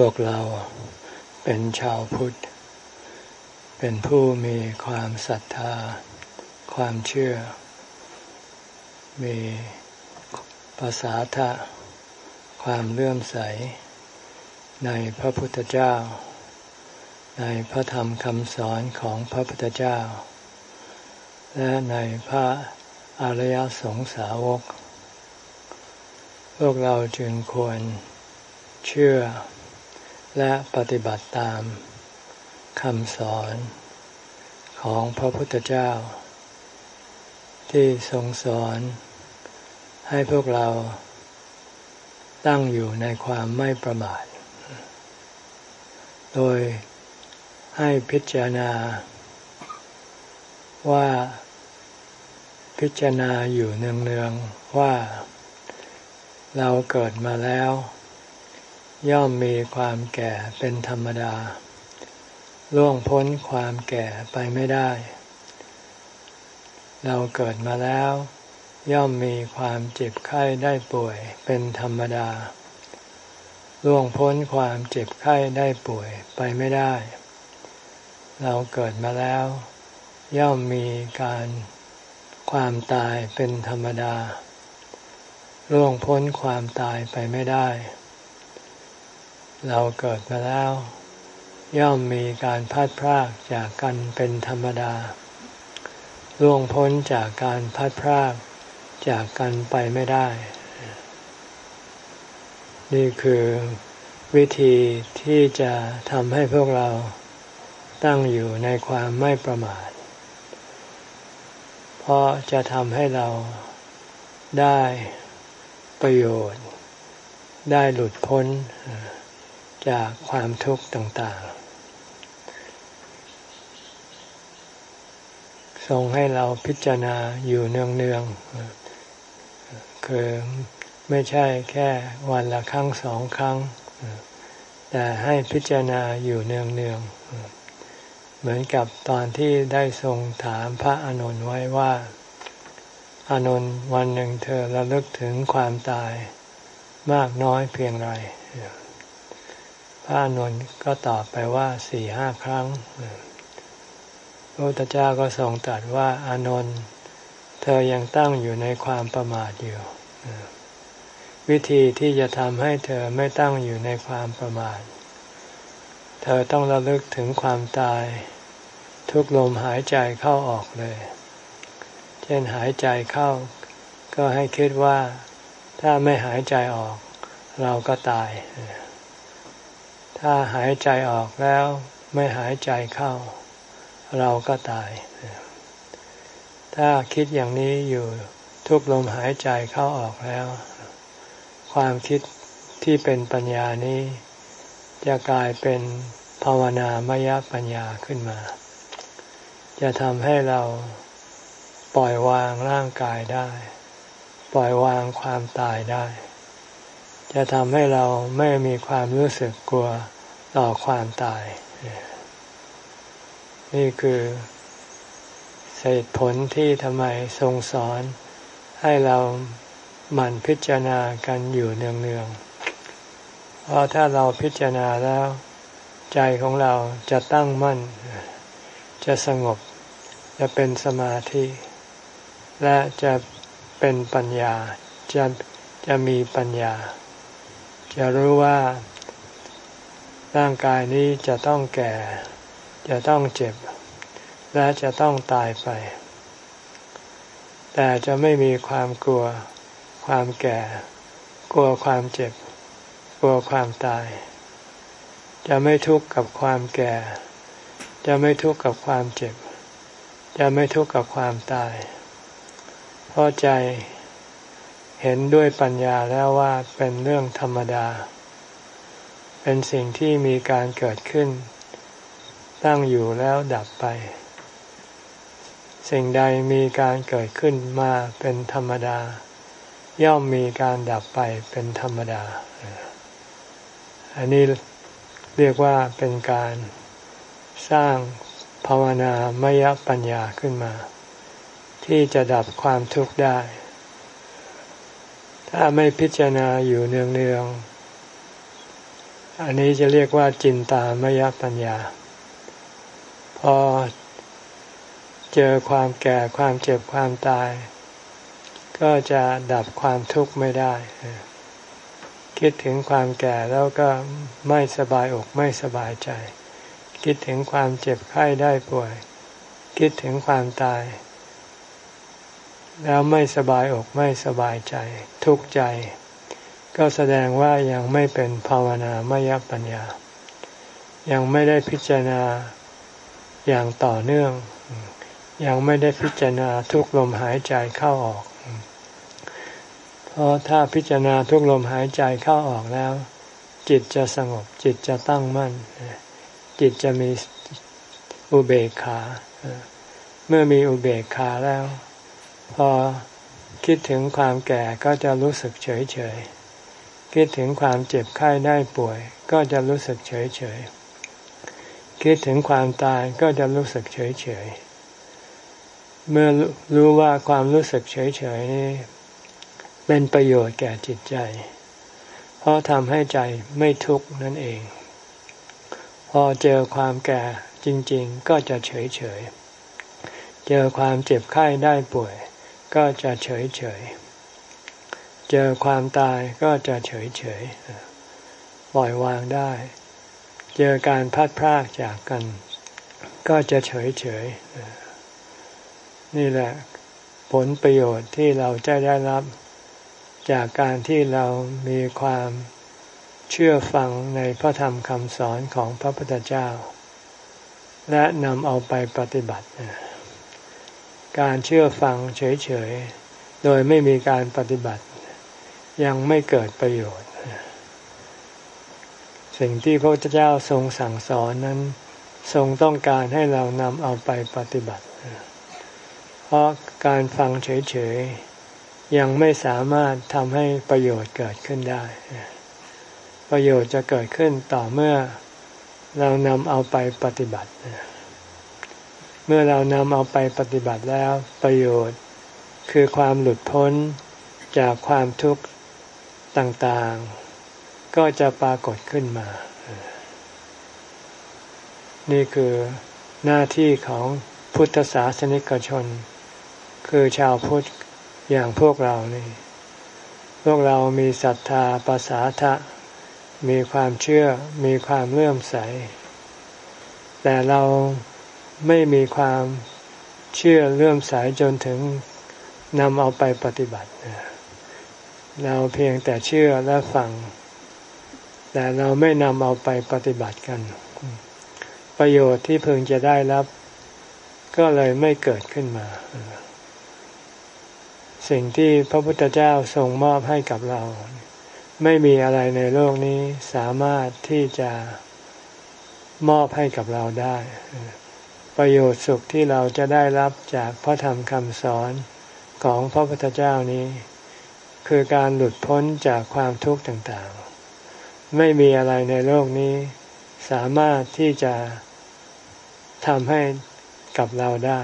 พวกเราเป็นชาวพุทธ เป็นผู้มีความศรัทธา ความเชื่อ มีภาษาทะ ความเลื่อมใส ในพระพุทธเจ้า ในพระธรรมคำสอนของพระพุทธเจ้า และในพระอริยสงสาวก พวกเราจึงควรเชื่อ และปฏิบัติตามคำสอนของพระพุทธเจ้า ที่ทรงสอนให้พวกเราตั้งอยู่ในความไม่ประมาท โดยให้พิจารณา ว่าพิจารณาอยู่เนืองๆว่าเราเกิดมาแล้ว ย่อมมีความแก่เป็นธรรมดา ล่วงพ้นความแก่ไปไม่ได้ เราเกิดมาแล้ว ย่อมมีความเจ็บไข้ได้ป่วยเป็นธรรมดา ล่วงพ้นความเจ็บไข้ได้ป่วยไปไม่ได้ เราเกิดมาแล้ว ย่อมมีการความตายเป็นธรรมดาล่วงพ้นความตายไปไม่ได้ เราเกิดมาแล้ว ย่อมมีการพัดพรากจากกันเป็นธรรมดา ล่วงพ้นจากการพัดพรากจากกันไปไม่ได้ นี่คือวิธีที่จะทำให้พวกเราตั้งอยู่ในความไม่ประมาท เพราะจะทำให้เราได้ประโยชน์ ได้หลุดพ้น จากความทุกข์ต่างๆ ทรงให้เราพิจารณาอยู่เนืองๆ คือไม่ใช่แค่วันละครั้งสองครั้ง แต่ให้พิจารณาอยู่เนืองๆ เหมือนกับตอนที่ได้ทรงถามพระอนุนไว้ว่าอนุนวันหนึ่งเธอระลึกถึงความตายมากน้อยเพียงไร พระนนท์ก็ตอบไปว่าสี่ห้าครั้ง พระพุทธเจ้าก็ทรงตรัสว่าอานนท์เธอยังตั้งอยู่ในความประมาทอยู่ วิธีที่จะทำให้เธอไม่ตั้งอยู่ในความประมาท เธอต้องระลึกถึงความตาย ทุกลมหายใจเข้าออกเลย เช่นหายใจเข้า ก็ให้คิดว่าถ้าไม่หายใจออก เราก็ตาย ถ้าหายใจออกแล้วไม่หายใจเข้า เราก็ตาย ถ้าคิดอย่างนี้อยู่ทุกลมหายใจเข้าออกแล้ว ความคิดที่เป็นปัญญานี้ จะกลายเป็นภาวนามยปัญญาขึ้นมา จะทำให้เราปล่อยวางร่างกายได้ ปล่อยวางความตายได้ จะทำให้เราไม่มีความรู้สึกกลัวต่อความตาย นี่คือเหตุผลที่ทำไมทรงสอนให้เราหมั่นพิจารณากันอยู่เนืองๆ เพราะถ้าเราพิจารณาแล้ว ใจของเราจะตั้งมั่น จะสงบ จะเป็นสมาธิ และจะเป็นปัญญาจะจะมีปัญญา จะรู้ว่าร่างกายนี้จะต้องแก่ จะต้องเจ็บ และจะต้องตายไป แต่จะไม่มีความกลัว ความแก่ กลัวความเจ็บ กลัวความตาย จะไม่ทุกข์กับความแก่ จะไม่ทุกข์กับความเจ็บ จะไม่ทุกข์กับความตาย เพราะใจ เห็นด้วยปัญญาแล้วว่าเป็นเรื่องธรรมดา เป็นสิ่งที่มีการเกิดขึ้น ตั้งอยู่แล้วดับไป สิ่งใดมีการเกิดขึ้นมาเป็นธรรมดา ย่อมมีการดับไปเป็นธรรมดา อันนี้เรียกว่าเป็นการสร้างภาวนามยปัญญาขึ้นมา ที่จะดับความทุกข์ได้ ถ้าไม่พิจารณาอยู่เนืองๆอันนี้จะเรียกว่าจินตามยปัญญา พอเจอความแก่ความเจ็บความตาย ก็จะดับความทุกข์ไม่ได้ คิดถึงความแก่แล้วก็ไม่สบายอกไม่สบายใจ คิดถึงความเจ็บไข้ได้ป่วย คิดถึงความตาย แล้วไม่สบายอกไม่สบายใจ ทุกข์ใจ ก็แสดงว่ายังไม่เป็นภาวนามยปัญญา ยังไม่ได้พิจารณาอย่างต่อเนื่อง ยังไม่ได้พิจารณาทุกลมหายใจเข้าออก เพราะถ้าพิจารณาทุกลมหายใจเข้าออกแล้ว จิตจะสงบจิตจะตั้งมั่น จิตจะมีอุเบกขา เมื่อมีอุเบกขาแล้ว พอคิดถึงความแก่ก็จะรู้สึกเฉยเฉยคิดถึงความเจ็บไข้ได้ป่วย ก็จะรู้สึกเฉยเฉยคิดถึงความตายก็จะรู้สึกเฉยเฉยเมื่อรู้ว่าความรู้สึกเฉยๆนี่เป็นประโยชน์แก่จิตใจ เพราะทำให้ใจไม่ทุกข์นั่นเอง พอเจอความแก่จริง ๆ ก็จะเฉยๆเจอความเจ็บไข้ได้ป่วย ก็จะเฉยๆเจอความตายก็จะเฉยๆปล่อยวางได้ เจอการพัดพรากจากกัน ก็จะเฉยๆนี่แหละผลประโยชน์ที่เราจะได้รับ จากการที่เรามีความเชื่อฟังในพระธรรมคำสอนของพระพุทธเจ้า และนำเอาไปปฏิบัติ การเชื่อฟังเฉยๆ โดยไม่มีการปฏิบัติ ยังไม่เกิดประโยชน์ สิ่งที่พระพุทธเจ้าทรงสั่งสอนนั้น ทรงต้องการให้เรานำเอาไปปฏิบัติ เพราะการฟังเฉยๆ ยังไม่สามารถทำให้ประโยชน์เกิดขึ้นได้ ประโยชน์จะเกิดขึ้นต่อเมื่อเรานำเอาไปปฏิบัติ เมื่อเรานำเอาไปปฏิบัติแล้วประโยชน์ คือความหลุดพ้นจากความทุกข์ต่างๆ ก็จะปรากฏขึ้นมา นี่คือหน้าที่ของพุทธศาสนิกชน คือชาวพุทธอย่างพวกเรานี่ พวกเรามีศรัทธาภาษาทะ มีความเชื่อมีความเลื่อมใส แต่เรา ไม่มีความเชื่อเลื่อมใสจนถึงนำเอาไปปฏิบัติ เราเพียงแต่เชื่อและฟัง แต่เราไม่นำเอาไปปฏิบัติกัน ประโยชน์ที่พึงจะได้รับ ก็เลยไม่เกิดขึ้นมา สิ่งที่พระพุทธเจ้าทรงมอบให้กับเรา ไม่มีอะไรในโลกนี้สามารถที่จะมอบให้กับเราได้ ประโยชน์สุขที่เราจะได้รับจากพระธรรมคำสอนของพระพุทธเจ้านี้ คือการหลุดพ้นจากความทุกข์ต่างๆ ไม่มีอะไรในโลกนี้ สามารถที่จะทำให้กับเราได้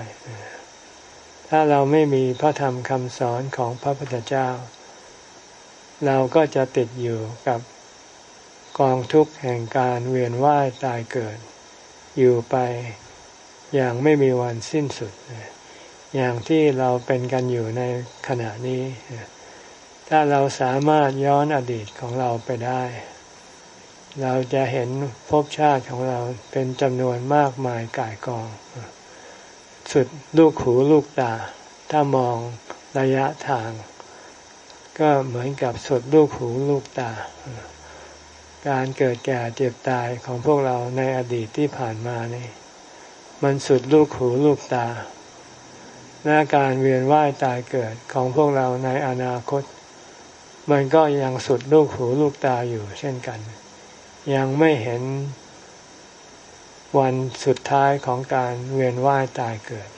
ถ้าเราไม่มีพระธรรมคำสอนของพระพุทธเจ้า เราก็จะติดอยู่กับกองทุกข์แห่งการเวียนว่ายตายเกิด อยู่ไป อย่างไม่มีวันสิ้นสุด อย่างที่เราเป็นกันอยู่ในขณะนี้ ถ้าเราสามารถย้อนอดีตของเราไปได้ เราจะเห็นภพชาติของเราเป็นจำนวนมากมายกายกอง สุดลูกหูลูกตา ถ้ามองระยะทาง ก็เหมือนกับสุดลูกหูลูกตาการเกิดแก่เจ็บตายของพวกเราในอดีตที่ผ่านมานี่ มันสุดลูกหูลูกตาและการเวียนว่ายตายเกิดของพวกเราในอนาคต มันก็ยังสุดลูกหูลูกตาอยู่เช่นกัน ยังไม่เห็นวันสุดท้ายของการเวียนว่ายตายเกิด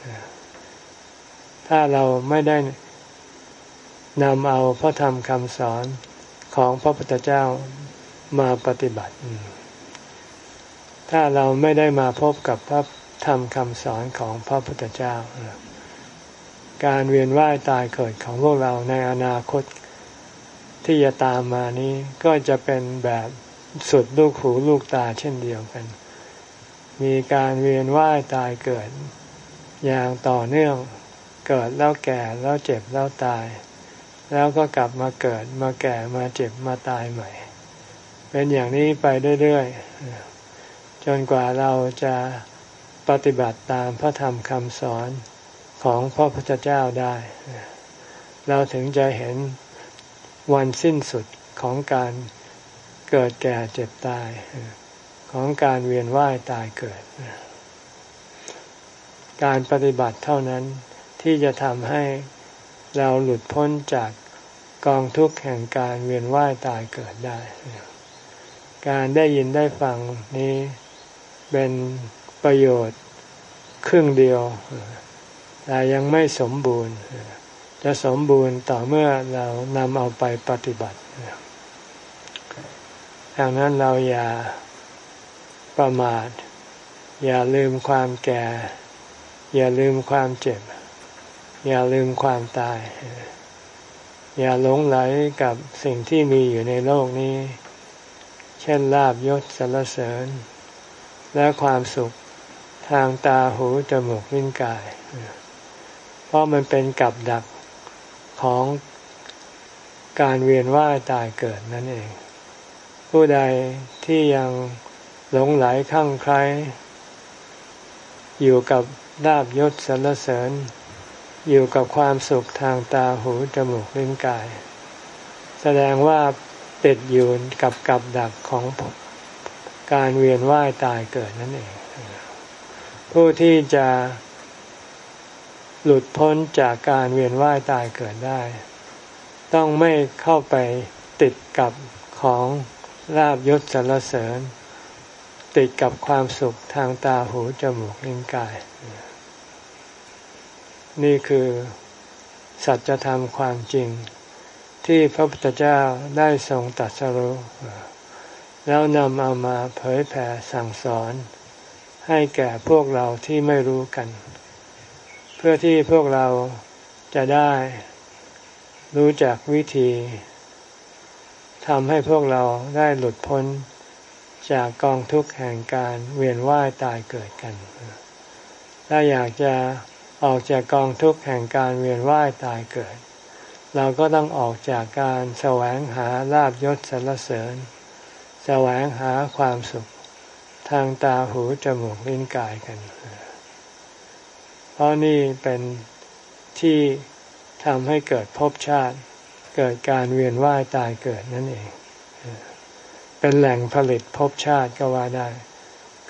ถ้าเราไม่ได้นำเอาพระธรรมคำสอนของพระพุทธเจ้ามาปฏิบัติ ถ้าเราไม่ได้มาพบกับพระ ธรรมคำสอนของพระพุทธเจ้า การเวียนว่ายตายเกิดของพวกเราในอนาคตที่จะตามมานี้ก็จะเป็นแบบสุดลูกหูลูกตาเช่นเดียวกัน มีการเวียนว่ายตายเกิด อย่างต่อเนื่องเกิดแล้วแก่แล้วเจ็บแล้วตาย แล้วก็กลับมาเกิดมาแก่มาเจ็บมาตายใหม่ เป็นอย่างนี้ไปเรื่อยๆจนกว่าเราจะ ปฏิบัติตามพระธรรมคำสอนของพระพุทธเจ้าได้ เราถึงจะเห็นวันสิ้นสุดของการเกิดแก่เจ็บตาย ของการเวียนว่ายตายเกิด การปฏิบัติเท่านั้นที่จะทำให้เราหลุดพ้นจากกองทุกข์แห่งการเวียนว่ายตายเกิดได้ การได้ยินได้ฟังนี้เป็น ประโยชน์ครึ่งเดียว แต่ยังไม่สมบูรณ์ จะสมบูรณ์ต่อเมื่อเรานำเอาไปปฏิบัติดังนั้นเราอย่าประมาท อย่าลืมความแก่ อย่าลืมความเจ็บ อย่าลืมความตาย อย่าหลงไหลกับสิ่งที่มีอยู่ในโลกนี้ เช่นลาบยศสรรเสริญ และความสุข ทางตาหูจมูกลิ้นกาย เพราะมันเป็นกับดักของการเวียนว่ายตายเกิดนั่นเอง ผู้ใดที่ยังหลงไหลข้างใคร อยู่กับลาบยศสรรเสริญ อยู่กับความสุขทางตาหูจมูกลิ้นกาย แสดงว่าติดอยู่กับกับดักของการเวียนว่ายตายเกิดนั่นเอง ผู้ที่จะหลุดพ้นจากการเวียนว่ายตายเกิดได้ ต้องไม่เข้าไปติดกับของลาบยศสรรเสริญ ติดกับความสุขทางตาหูจมูกลิ้นกาย นี่คือสัจธรรมความจริง ที่พระพุทธเจ้าได้ทรงตัดสรุแล้วนำเอามาเผยแผ่สั่งสอน ให้แก่พวกเราที่ไม่รู้กัน เพื่อที่พวกเราจะได้รู้จักวิธีทำให้พวกเราได้หลุดพ้นจากกองทุกข์แห่งการเวียนว่ายตายเกิดกัน ถ้าอยากจะออกจากกองทุกข์แห่งการเวียนว่ายตายเกิด เราก็ต้องออกจากการแสวงหาลาบยศสรรเสริญ แสวงหาความสุข ทางตาหูจมูกลิ้นกายกัน เพราะนี่เป็นที่ทำให้เกิดภพชาติ เกิดการเวียนว่ายตายเกิดนั่นเอง เป็นแหล่งผลิตภพชาติก็ว่าได้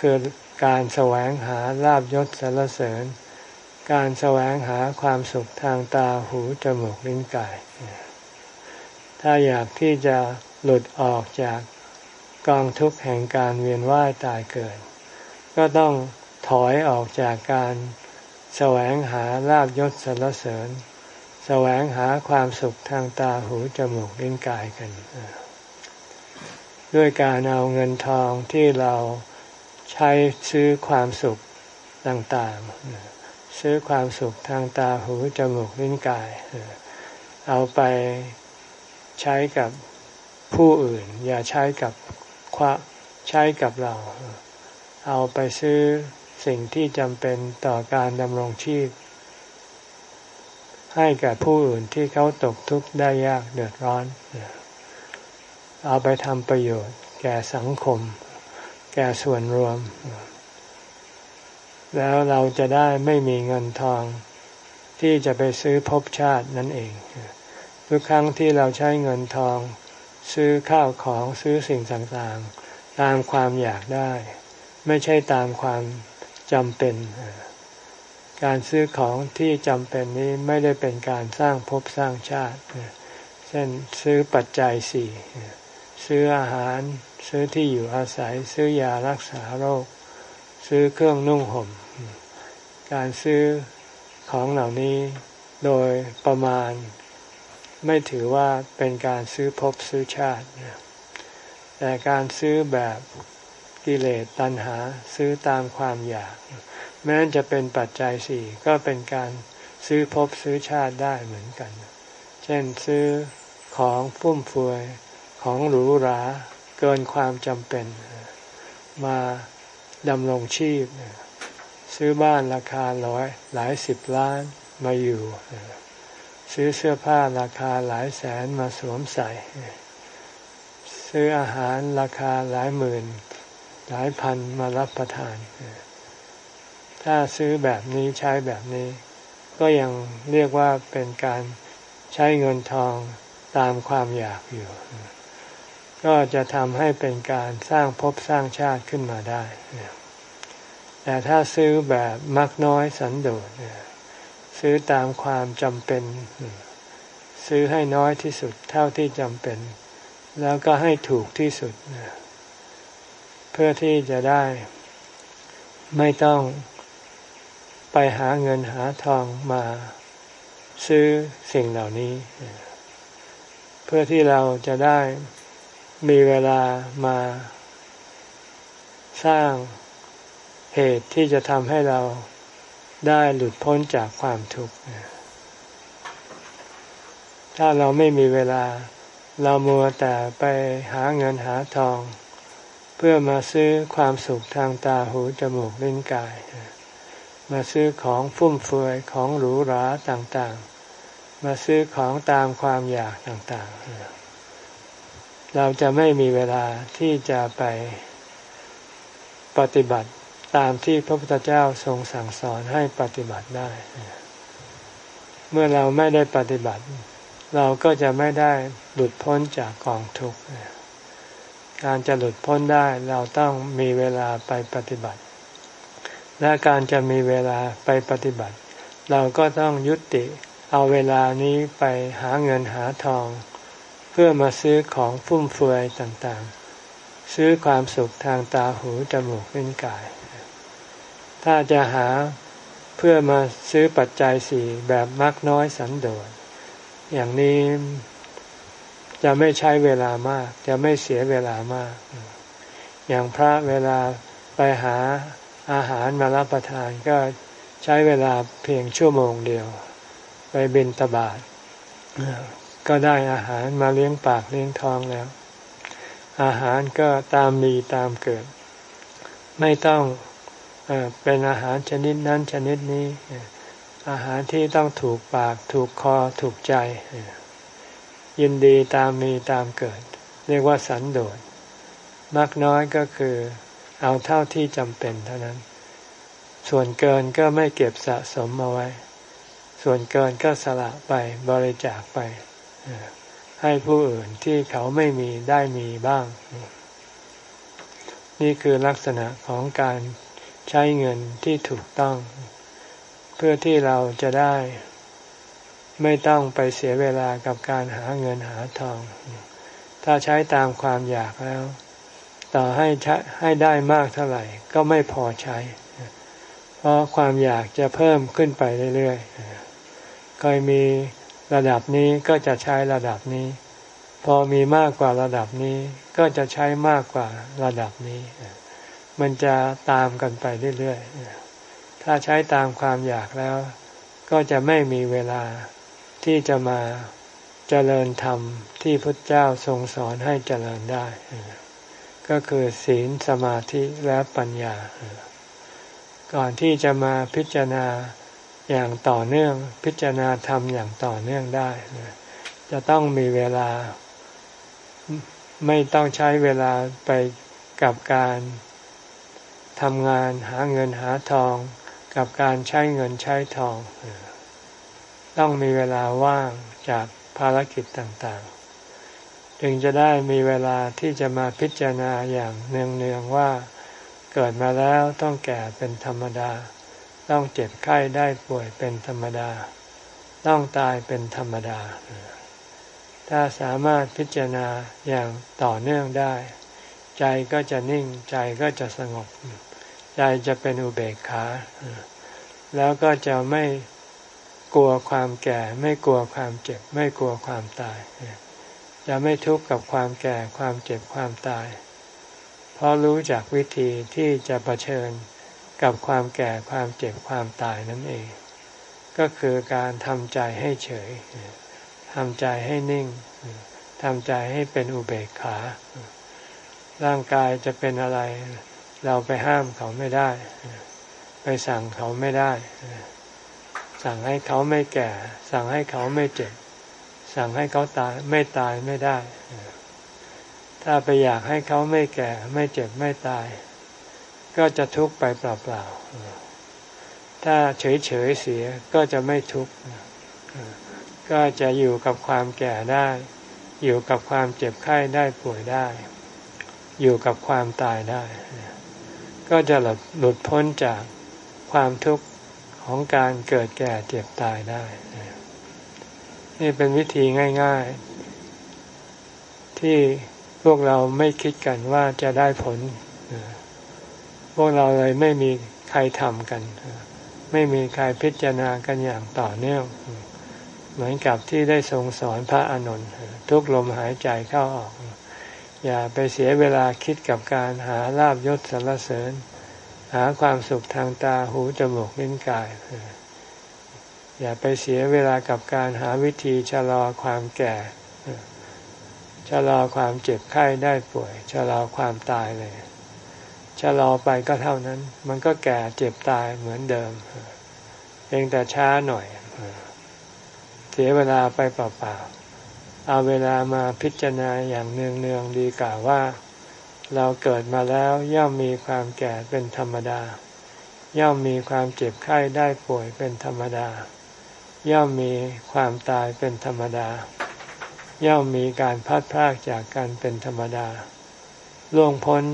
คือการแสวงหาลาบยศสรรเสริญ การแสวงหาความสุขทางตาหูจมูกลิ้นกาย ถ้าอยากที่จะหลุดออกจาก กองทุกข์แห่งการเวียนว่ายตายเกิด ก็ต้องถอยออกจากการแสวงหาลาบยศสรรเสริญ แสวงหาความสุขทางตาหูจมูกลิ้นกายกัน ด้วยการเอาเงินทองที่เราใช้ซื้อความสุขต่างๆ ซื้อความสุขทางตาหูจมูกลิ้นกาย เอาไปใช้กับผู้อื่น อย่าใช้กับ ควาใช้กับเรา เอาไปซื้อสิ่งที่จำเป็นต่อการดำรงชีพ ให้กับผู้อื่นที่เขาตกทุกข์ได้ยากเดือดร้อน เอาไปทำประโยชน์ แก่สังคม แก่ส่วนรวม แล้วเราจะได้ไม่มีเงินทองที่จะไปซื้อภพชาตินั่นเอง ทุกครั้งที่เราใช้เงินทอง ซื้อข้าวของซื้อสิ่งต่างๆ ตามความอยากได้ ไม่ใช่ตามความจำเป็น การซื้อของที่จำเป็นนี้ไม่ได้เป็นการสร้างภพสร้างชาติ เช่นซื้อปัจจัยสี่ซื้ออาหารซื้อที่อยู่อาศัยซื้อยารักษาโรค ซื้อเครื่องนุ่งห่ม การซื้อของเหล่านี้โดยประมาณ ไม่ถือว่าเป็นการซื้อภพซื้อชาติ แต่การซื้อแบบกิเลสตัณหาซื้อตามความอยาก แม้จะเป็นปัจจัยสี่ก็เป็นการซื้อภพซื้อชาติได้เหมือนกัน เช่นซื้อของฟุ่มเฟือยของหรูหราเกินความจำเป็น มาดำรงชีพ ซื้อบ้านราคาร้อยหลายสิบล้านมาอยู่ ซื้อเสื้อผ้าราคาหลายแสนมาสวมใส่ ซื้ออาหารราคาหลายหมื่น หลายพันมารับประทาน ถ้าซื้อแบบนี้ใช้แบบนี้ ก็ยังเรียกว่าเป็นการใช้เงินทองตามความอยากอยู่ ก็จะทำให้เป็นการสร้างภพสร้างชาติขึ้นมาได้ แต่ถ้าซื้อแบบมักน้อยสันโดษ ซื้อตามความจำเป็น ซื้อให้น้อยที่สุดเท่าที่จำเป็น แล้วก็ให้ถูกที่สุด เพื่อที่จะได้ ไม่ต้องไปหาเงินหาทองมา ซื้อสิ่งเหล่านี้ เพื่อที่เราจะได้มีเวลามา สร้างเหตุที่จะทำให้เรา ได้หลุดพ้นจากความทุกข์ถ้าเราไม่มีเวลา เรามัวแต่ไปหาเงินหาทอง เพื่อมาซื้อความสุขทางตาหูจมูกลิ้นกาย มาซื้อของฟุ่มเฟือยของหรูหราต่างๆ มาซื้อของตามความอยากต่างๆ เราจะไม่มีเวลาที่จะไปปฏิบัติ ตามที่พระพุทธเจ้าทรงสั่งสอนให้ปฏิบัติได้ เมื่อเราไม่ได้ปฏิบัติ เราก็จะไม่ได้หลุดพ้นจากกองทุกข์การจะหลุดพ้นได้เราต้องมีเวลาไปปฏิบัติ และการจะมีเวลาไปปฏิบัติ เราก็ต้องยุติเอาเวลานี้ไปหาเงินหาทอง เพื่อมาซื้อของฟุ่มเฟือยต่างๆ ซื้อความสุขทางตาหูจมูกลิ้นกาย ถ้าจะหาเพื่อมาซื้อปัจจัยสี่แบบมักน้อยสันโดษอย่างนี้จะไม่ใช้เวลามาก จะไม่เสียเวลามาก อย่างพระเวลาไปหาอาหารมารับประทานก็ใช้เวลาเพียงชั่วโมงเดียว ไปบินตบาทก็ได้อาหารมาเลี้ยงปากเลี้ยงท้องแล้ว อาหารก็ตามมีตามเกิด ไม่ต้อง เป็นอาหารชนิดนั้นชนิดนี้ อาหารที่ต้องถูกปากถูกคอถูกใจ ยินดีตามมีตามเกิด เรียกว่าสันโดษมากน้อยก็คือเอาเท่าที่จำเป็นเท่านั้น ส่วนเกินก็ไม่เก็บสะสมมาไว้ ส่วนเกินก็สละไปบริจาคไป ให้ผู้อื่นที่เขาไม่มีได้มีบ้าง นี่คือลักษณะของการ ใช้เงินที่ถูกต้อง เพื่อที่เราจะได้ ไม่ต้องไปเสียเวลากับการหาเงินหาทอง ถ้าใช้ตามความอยากแล้ว ต่อให้ใช้ให้ได้มากเท่าไหร่ ก็ไม่พอใช้ เพราะความอยากจะเพิ่มขึ้นไปเรื่อยๆเคยมีระดับนี้ก็จะใช้ระดับนี้ พอมีมากกว่าระดับนี้ ก็จะใช้มากกว่าระดับนี้ มันจะตามกันไปเรื่อยๆ ถ้าใช้ตามความอยากแล้ว ก็จะไม่มีเวลาที่จะมาเจริญธรรมที่พระเจ้าทรงสอนให้เจริญได้ ก็คือศีลสมาธิและปัญญา ก่อนที่จะมาพิจารณาอย่างต่อเนื่องพิจารณาธรรมอย่างต่อเนื่องได้ จะต้องมีเวลาไม่ต้องใช้เวลาไปกับการ ทำงานหาเงินหาทองกับการใช้เงินใช้ทอง ต้องมีเวลาว่างจากภารกิจต่างๆ จึงจะได้มีเวลาที่จะมาพิจารณาอย่างเนืองๆว่า เกิดมาแล้วต้องแก่เป็นธรรมดา ต้องเจ็บไข้ได้ป่วยเป็นธรรมดา ต้องตายเป็นธรรมดา ถ้าสามารถพิจารณาอย่างต่อเนื่องได้ ใจก็จะนิ่งใจก็จะสงบ ใจจะเป็นอุเบกขา แล้วก็จะไม่กลัวความแก่ ไม่กลัวความเจ็บ ไม่กลัวความตาย จะไม่ทุกข์กับความแก่ความเจ็บความตาย เพราะรู้จักวิธีที่จะะเผชิญกับความแก่ความเจ็บความตายนั่นเอง ก็คือการทำใจให้เฉยทำใจให้นิ่งทำใจให้เป็นอุเบกขา ร่างกายจะเป็นอะไร เราไปห้ามเขาไม่ได้ ไปสั่งเขาไม่ได้ สั่งให้เขาไม่แก่ สั่งให้เขาไม่เจ็บ สั่งให้เขาตายไม่ตายไม่ได้ ถ้าไปอยากให้เขาไม่แก่ ไม่เจ็บไม่ตาย ก็จะทุกข์ไปเปล่าๆ ถ้าเฉยๆเสียก็จะไม่ทุกข์ ก็จะอยู่กับความแก่ได้ อยู่กับความเจ็บไข้ได้ป่วยได้อยู่กับความตายได้ ก็จะหลุดหลุดพ้นจากความทุกข์ของการเกิดแก่เจ็บตายได้ นี่เป็นวิธีง่าย ๆ ที่พวกเราไม่คิดกันว่าจะได้ผล พวกเราเลยไม่มีใครทำกัน ไม่มีใครพิจารณากันอย่างต่อเนื่อง เหมือนกับที่ได้ทรงสอนพระอานนท์ทุกลมหายใจเข้าออก อย่าไปเสียเวลาคิดกับการหาลาบยศสรรเสริญ หาความสุขทางตาหูจมูกลิ้นกาย อย่าไปเสียเวลากับการหาวิธีชะลอความแก่ชะลอความเจ็บไข้ได้ป่วยชะลอความตายเลยชะลอไปก็เท่านั้น มันก็แก่เจ็บตายเหมือนเดิมเพียงแต่ช้าหน่อย เสียเวลาไปเปล่าๆ เอาเวลามาพิจารณาอย่างเนืองๆดีกว่าว่า เราเกิดมาแล้วย่อมมีความแก่เป็นธรรมดา ย่อมมีความเจ็บไข้ได้ป่วยเป็นธรรมดา ย่อมมีความตายเป็นธรรมดา ย่อมมีการพัดพรากจากกันเป็นธรรมดาล่วงพ้น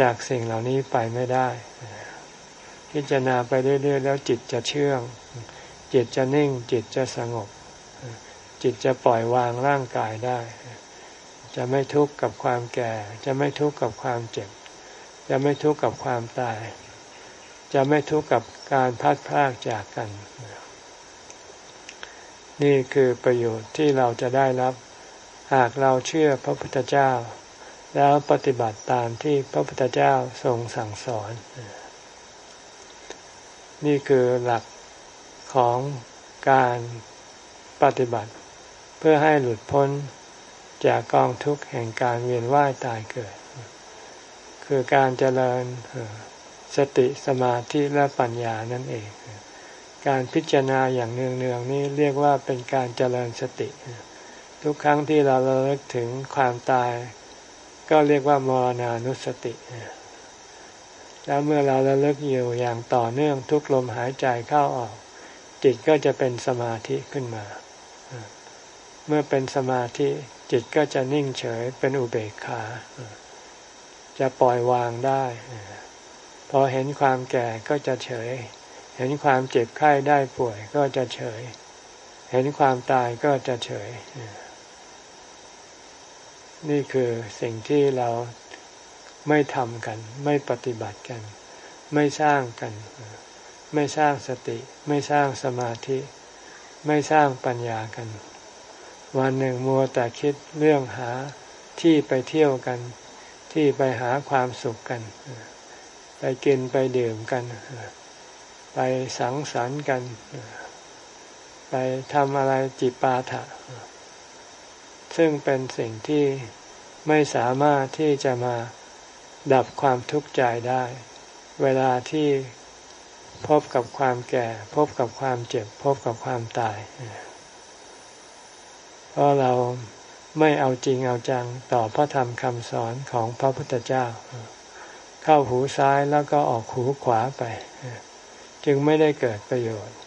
จากสิ่งเหล่านี้ไปไม่ได้ พิจารณาไปเรื่อยๆแล้วจิตจะเชื่อง จิตจะนิ่งจิตจะสงบ จิตจะปล่อยวางร่างกายได้ จะไม่ทุกข์กับความแก่ จะไม่ทุกข์กับความเจ็บ จะไม่ทุกข์กับความตาย จะไม่ทุกข์กับการพัดพลากจากกัน นี่คือประโยชน์ที่เราจะได้รับ หากเราเชื่อพระพุทธเจ้า แล้วปฏิบัติตามที่พระพุทธเจ้าทรงสั่งสอน นี่คือหลักของการปฏิบัติ เพื่อให้หลุดพ้นจากกองทุกข์แห่งการเวียนว่ายตายเกิด คือการเจริญสติสมาธิและปัญญานั่นเอง การพิจารณาอย่างเนืองๆนี้เรียกว่าเป็นการเจริญสติ ทุกครั้งที่เราระลึกถึงความตาย ก็เรียกว่ามรณานุสติ แล้วเมื่อเราระลึกอยู่อย่างต่อเนื่องทุกลมหายใจเข้าออก จิตก็จะเป็นสมาธิขึ้นมา เมื่อเป็นสมาธิจิตก็จะนิ่งเฉยเป็นอุเบกขา จะปล่อยวางได้ พอเห็นความแก่ก็จะเฉย เห็นความเจ็บไข้ได้ป่วยก็จะเฉย เห็นความตายก็จะเฉย นี่คือสิ่งที่เราไม่ทำกัน ไม่ปฏิบัติกัน ไม่สร้างกัน ไม่สร้างสติ ไม่สร้างสมาธิ ไม่สร้างปัญญากัน วันหนึ่งมัวแต่คิดเรื่องหาที่ไปเที่ยวกัน ที่ไปหาความสุขกัน ไปกินไปดื่มกัน ไปสังสรรค์กัน ไปทำอะไรจิปาถะ ซึ่งเป็นสิ่งที่ไม่สามารถที่จะมาดับความทุกข์ใจได้ เวลาที่พบกับความแก่ พบกับความเจ็บ พบกับความตาย เพราะเราไม่เอาจริงเอาจังต่อพระธรรมคำสอนของพระพุทธเจ้า เข้าหูซ้ายแล้วก็ออกหูขวาไป จึงไม่ได้เกิดประโยชน์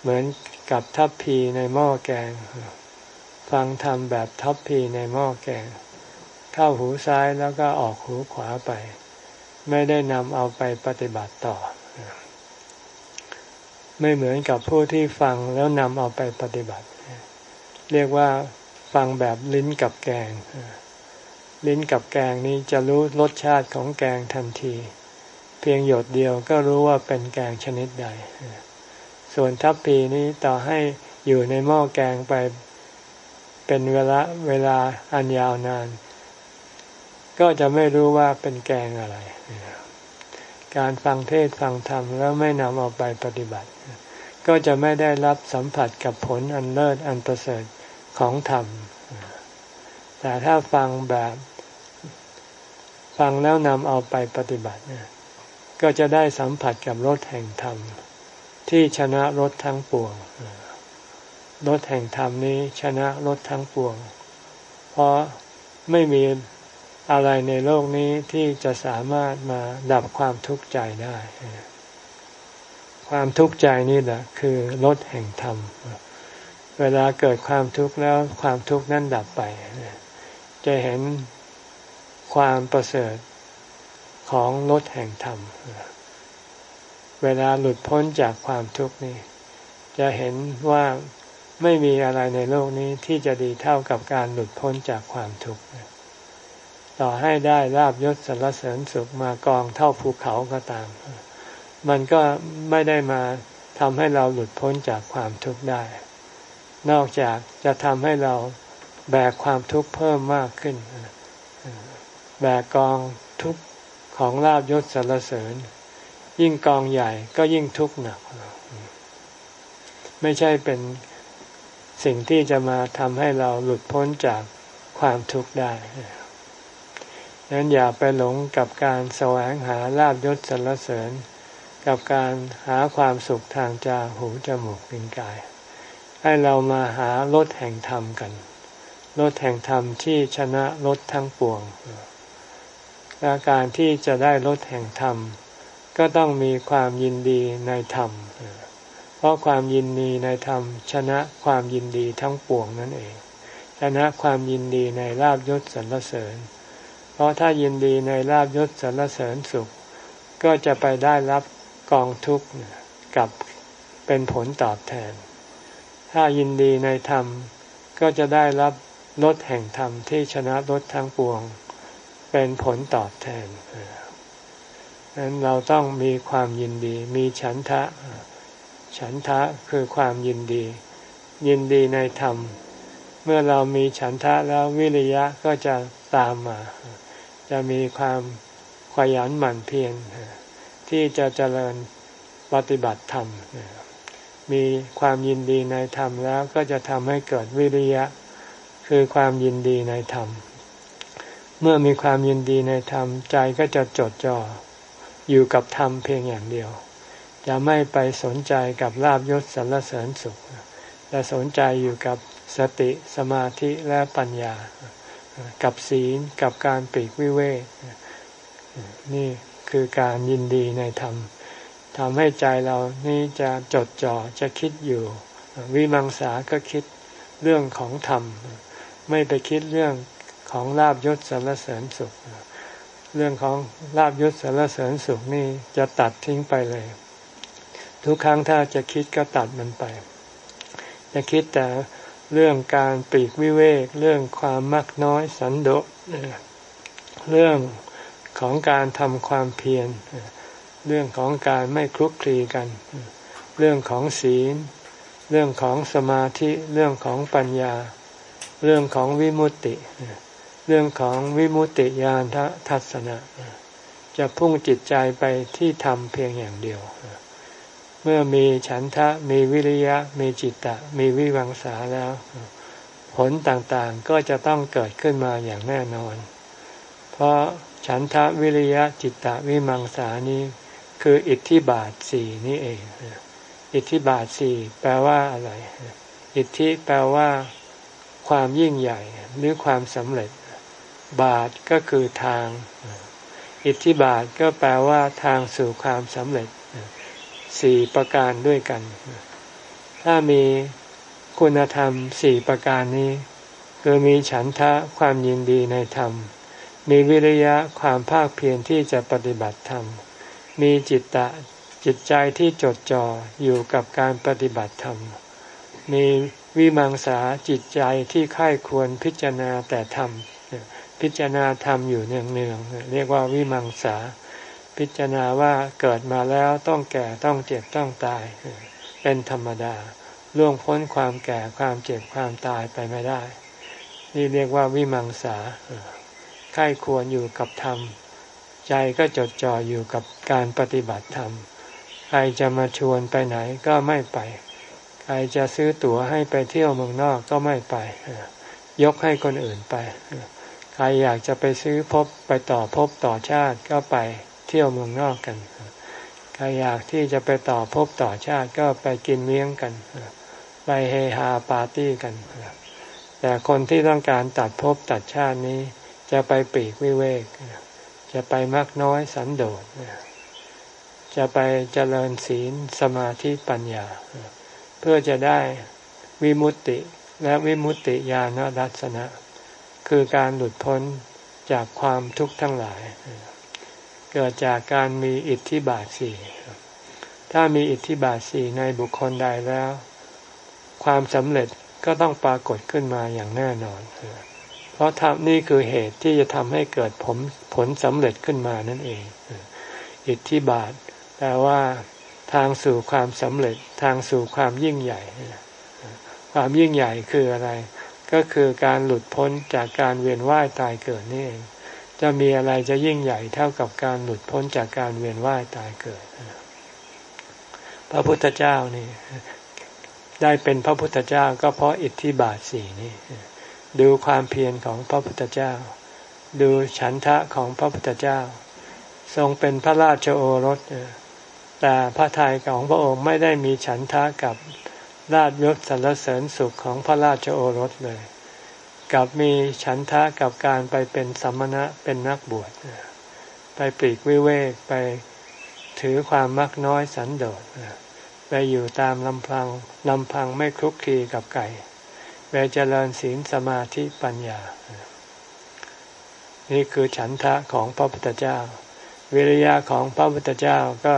เหมือนกับทัพพีในหม้อแกง ฟังธรรมแบบทัพพีในหม้อแกง เข้าหูซ้ายแล้วก็ออกหูขวาไป ไม่ได้นำเอาไปปฏิบัติต่อ ไม่เหมือนกับผู้ที่ฟังแล้วนำเอาไปปฏิบัติ เรียกว่าฟังแบบลิ้นกับแกง ลิ้นกับแกงนี้จะรู้รสชาติของแกงทันที เพียงหยดเดียวก็รู้ว่าเป็นแกงชนิดใด ส่วนทัพพีนี้ต่อให้อยู่ในหม้อแกงไปเป็นเวลาเวลาอันยาวนาน ก็จะไม่รู้ว่าเป็นแกงอะไร การฟังเทศฟังธรรมแล้วไม่นำเอาไปปฏิบัติ ก็จะไม่ได้รับสัมผัสกับผลอันเลิศอันประเสริฐของธรรม แต่ถ้าฟังแบบฟังแล้วนำเอาไปปฏิบัติก็จะได้สัมผัสกับรถแห่งธรรม ที่ชนะรถทั้งปวงรถแห่งธรรมนี้ชนะรถทั้งปวง เพราะไม่มีอะไรในโลกนี้ที่จะสามารถมาดับความทุกข์ใจได้ ความทุกข์ใจนี่แหละคือรถแห่งธรรม เวลาเกิดความทุกข์แล้วความทุกข์นั้นดับไป จะเห็นความประเสริฐของรถแห่งธรรม เวลาหลุดพ้นจากความทุกข์นี้ จะเห็นว่าไม่มีอะไรในโลกนี้ที่จะดีเท่ากับการหลุดพ้นจากความทุกข์ต่อให้ได้ลาบยศสรรเสริญสุขมากองเท่าภูเขาก็ตาม มันก็ไม่ได้มาทำให้เราหลุดพ้นจากความทุกข์ได้ นอกจากจะทำให้เราแบกความทุกข์เพิ่มมากขึ้น แบกกองทุกข์ของลาบยศสรรเสริญ ยิ่งกองใหญ่ก็ยิ่งทุกข์หนัก ไม่ใช่เป็นสิ่งที่จะมาทำให้เราหลุดพ้นจากความทุกข์ได้นั้นอย่าไปหลงกับการแสวงหาลาบยศสรรเสริญ กับการหาความสุขทางจาหูจมูกลิ้นกาย ให้เรามาหารถแห่งธรรมกันรถแห่งธรรมที่ชนะรถทั้งปวงและการที่จะได้รถแห่งธรรม ก็ต้องมีความยินดีในธรรม เพราะความยินดีในธรรม ชนะความยินดีทั้งปวงนั่นเอง ชนะความยินดีในลาบยศสรรเสริญ เพราะถ้ายินดีในลาบยศสรรเสริญสุข ก็จะไปได้รับ กองทุกข์กับเป็นผลตอบแทน ถ้ายินดีในธรรมก็จะได้รับรถแห่งธรรมที่ชนะรถทั้งปวง เป็นผลตอบแทนดังนั้นเราต้องมีความยินดี มีฉันทะ ฉันทะคือความยินดี ยินดีในธรรม เมื่อเรามีฉันทะแล้ววิริยะก็จะตามมา จะมีความขยันหมั่นเพียร ที่จะเจริญปฏิบัติธรรม มีความยินดีในธรรมแล้วก็จะทำให้เกิดวิริยะ คือความยินดีในธรรม เมื่อมีความยินดีในธรรมใจก็จะจดจ่ออยู่กับธรรมเพียงอย่างเดียว จะไม่ไปสนใจกับลาบยศสรรเสริญสุขจะสนใจอยู่กับสติสมาธิและปัญญา กับศีลกับการปีกวิเวกนี่ คือการยินดีในธรรมทำให้ใจเรานี่จะจดจ่อจะคิดอยู่ วิมังสาก็คิดเรื่องของธรรม ไม่ไปคิดเรื่องของลาบยศสารเสริญสุข เรื่องของลาบยศสารเสริญสุขนี่จะตัดทิ้งไปเลย ทุกครั้งถ้าจะคิดก็ตัดมันไป จะคิดแต่เรื่องการปีกวิเวก เรื่องความมักน้อยสันโดษเรื่อง ของการทำความเพียร เรื่องของการไม่คลุกคลีกัน เรื่องของศีล เรื่องของสมาธิ เรื่องของปัญญา เรื่องของวิมุตติ เรื่องของวิมุตติญาณทัศนะ จะพุ่งจิตใจไปที่ธรรมเพียงอย่างเดียว เมื่อมีฉันทะ มีวิริยะ มีจิตตะ มีวิวังสาแล้ว ผลต่างๆก็จะต้องเกิดขึ้นมาอย่างแน่นอน เพราะ ฉันทะวิริยะจิตตวิมังสานี้คืออิทธิบาทสี่นี่เอง อิทธิบาทสี่แปลว่าอะไร อิทธิแปลว่า ความยิ่งใหญ่หรือความสำเร็จ บาทก็คือทาง อิทธิบาทก็แปลว่าทางสู่ความสำเร็จสี่ประการด้วยกัน ถ้ามีคุณธรรมสี่ประการนี้ คือมีฉันทะความยินดีในธรรม มีวิริยะความภาคเพียรที่จะปฏิบัติธรรม มีจิตตะจิตใจที่จดจ่ออยู่กับการปฏิบัติธรรม มีวิมังสาจิตใจที่ค่ายควรพิจารณาแต่ธรรม พิจารณาธรรมอยู่เนืองๆเรียกว่าวิมังสา พิจารณาว่าเกิดมาแล้วต้องแก่ต้องเจ็บต้องตาย เป็นธรรมดาล่วงพ้นความแก่ความเจ็บความตายไปไม่ได้ นี่เรียกว่าวิมังสา ใครควรอยู่กับธรรม ใจก็จดจ่ออยู่กับการปฏิบัติธรรม ใครจะมาชวนไปไหนก็ไม่ไป ใครจะซื้อตั๋วให้ไปเที่ยวเมืองนอกก็ไม่ไป ยกให้คนอื่นไป ใครอยากจะไปซื้อพบไปต่อพบต่อชาติก็ไปเที่ยวเมืองนอกกัน ใครอยากที่จะไปต่อพบต่อชาติก็ไปกินเลี้ยงกัน ไปเฮฮาปาร์ตี้กัน แต่คนที่ต้องการตัดภพตัดชาตินี้ จะไปปีกวิเวก จะไปมากน้อยสันโดษจะไปเจริญศีลสมาธิปัญญา เพื่อจะได้วิมุตติและวิมุตติญาณรัศนะ คือการหลุดพ้นจากความทุกข์ทั้งหลาย เกิดจากการมีอิทธิบาทสี่ถ้ามีอิทธิบาทสี่ในบุคคลใดแล้ว ความสำเร็จก็ต้องปรากฏขึ้นมาอย่างแน่นอน เพราะทำนี่คือเหตุที่จะทำให้เกิดผลผลสำเร็จขึ้นมานั่นเอง อิทธิบาทแปลว่า ทางสู่ความสำเร็จทางสู่ความยิ่งใหญ่ ความยิ่งใหญ่คืออะไร ก็คือการหลุดพ้นจากการเวียนว่ายตายเกิดนี่เองจะมีอะไรจะยิ่งใหญ่เท่ากับการหลุดพ้นจากการเวียนว่ายตายเกิด พระพุทธเจ้านี่ ได้เป็นพระพุทธเจ้าก็เพราะอิทธิบาทสี่นี่ ดูความเพียรของพระพุทธเจ้า ดูฉันทะของพระพุทธเจ้า ทรงเป็นพระราชโอรสแต่พระทัยของพระองค์ไม่ได้มีฉันทะกับราชยศสรรเสริญสุขของพระราชโอรสเลยกับมีฉันทะกับการไปเป็นสัมมณะเป็นนักบวชไปปลีกวิเวกไปถือความมักน้อยสันโดษไปอยู่ตามลำพังลำพังไม่คลุกคลีกับไก่ ไปเจริญศีลสมาธิปัญญา นี่คือฉันทะของพระพุทธเจ้า วิริยะของพระพุทธเจ้าก็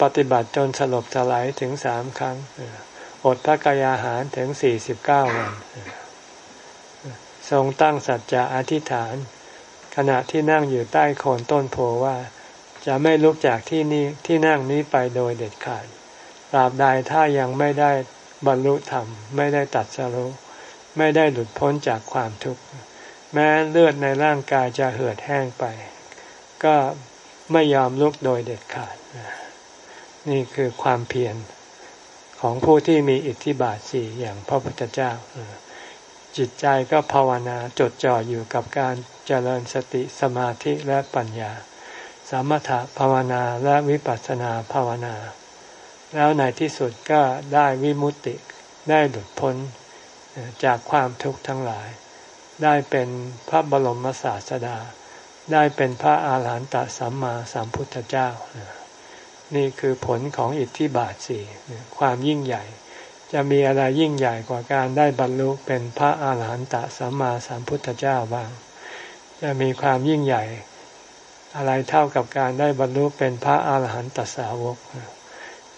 ปฏิบัติจนสลบสลายถึงสามครั้ง อดพระกายอาหารถึงสี่สิบเก้าวัน ทรงตั้งสัจจะอธิษฐาน ขณะที่นั่งอยู่ใต้โคนต้นโพว่า จะไม่ลุกจากที่นี้ที่นั่งนี้ไปโดยเด็ดขาดตราบใดถ้ายังไม่ได้บรรลุธรรม ไม่ได้ตัดสรุ ไม่ได้หลุดพ้นจากความทุกข์ แม้เลือดในร่างกายจะเหือดแห้งไป ก็ไม่ยอมลุกโดยเด็ดขาด นี่คือความเพียรของผู้ที่มีอิทธิบาทสี่อย่างพระพุทธเจ้า จิตใจก็ภาวนาจดจ่ออยู่กับการเจริญสติสมาธิและปัญญา สมถะภาวนาและวิปัสสนาภาวนา แล้วในที่สุดก็ได้วิมุตติได้หลุดพ้น จากความทุกข์ทั้งหลาย ได้เป็นพระบรมศาสดา ได้เป็นพระอาหารหันตสัมมาสัมพุทธเจ้า นี่คือผลของอิทธิบาทสี่ความยิ่งใหญ่ จะมีอะไรยิ่งใหญ่กว่าการได้บรรลุเป็นพระอาหารหันตสัมมาสัมพุทธเจ้าบ้าง จะมีความยิ่งใหญ่อะไรเท่ากับการได้บรรลุเป็นพระอาหารหันตสาวก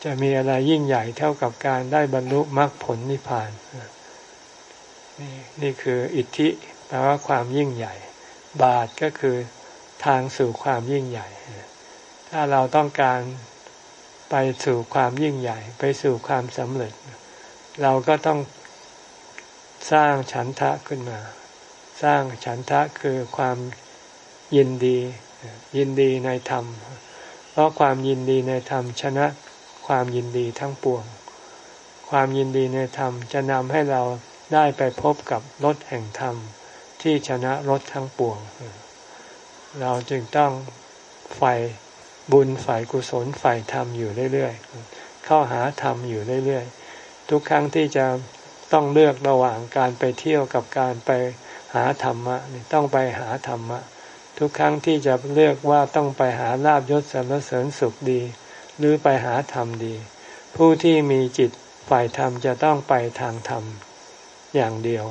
จะมีอะไรยิ่งใหญ่เท่ากับการได้บรรลุมรรคผลนิพพาน นี่นี่คืออิทธิแปลว่าความยิ่งใหญ่ บาทก็คือทางสู่ความยิ่งใหญ่ ถ้าเราต้องการไปสู่ความยิ่งใหญ่ ไปสู่ความสำเร็จ เราก็ต้องสร้างฉันทะขึ้นมา สร้างฉันทะคือความยินดี ยินดีในธรรม เพราะความยินดีในธรรมชนะความยินดีทั้งปวง ความยินดีในธรรมจะนำให้เรา ได้ไปพบกับรถแห่งธรรมที่ชนะรถทั้งปวง เราจึงต้องไฟบุญฝ่ายกุศลฝ่ายธรรมอยู่เรื่อยๆ เข้าหาธรรมอยู่เรื่อยๆ ทุกครั้งที่จะต้องเลือกระหว่างการไปเที่ยวกับการไปหาธรรมะต้องไปหาธรรมะ ทุกครั้งที่จะเลือกว่าต้องไปหาลาบยศสรรเสริญสุขดี หรือไปหาธรรมดี ผู้ที่มีจิตฝ่ายธรรมจะต้องไปทางธรรม อย่างเดียว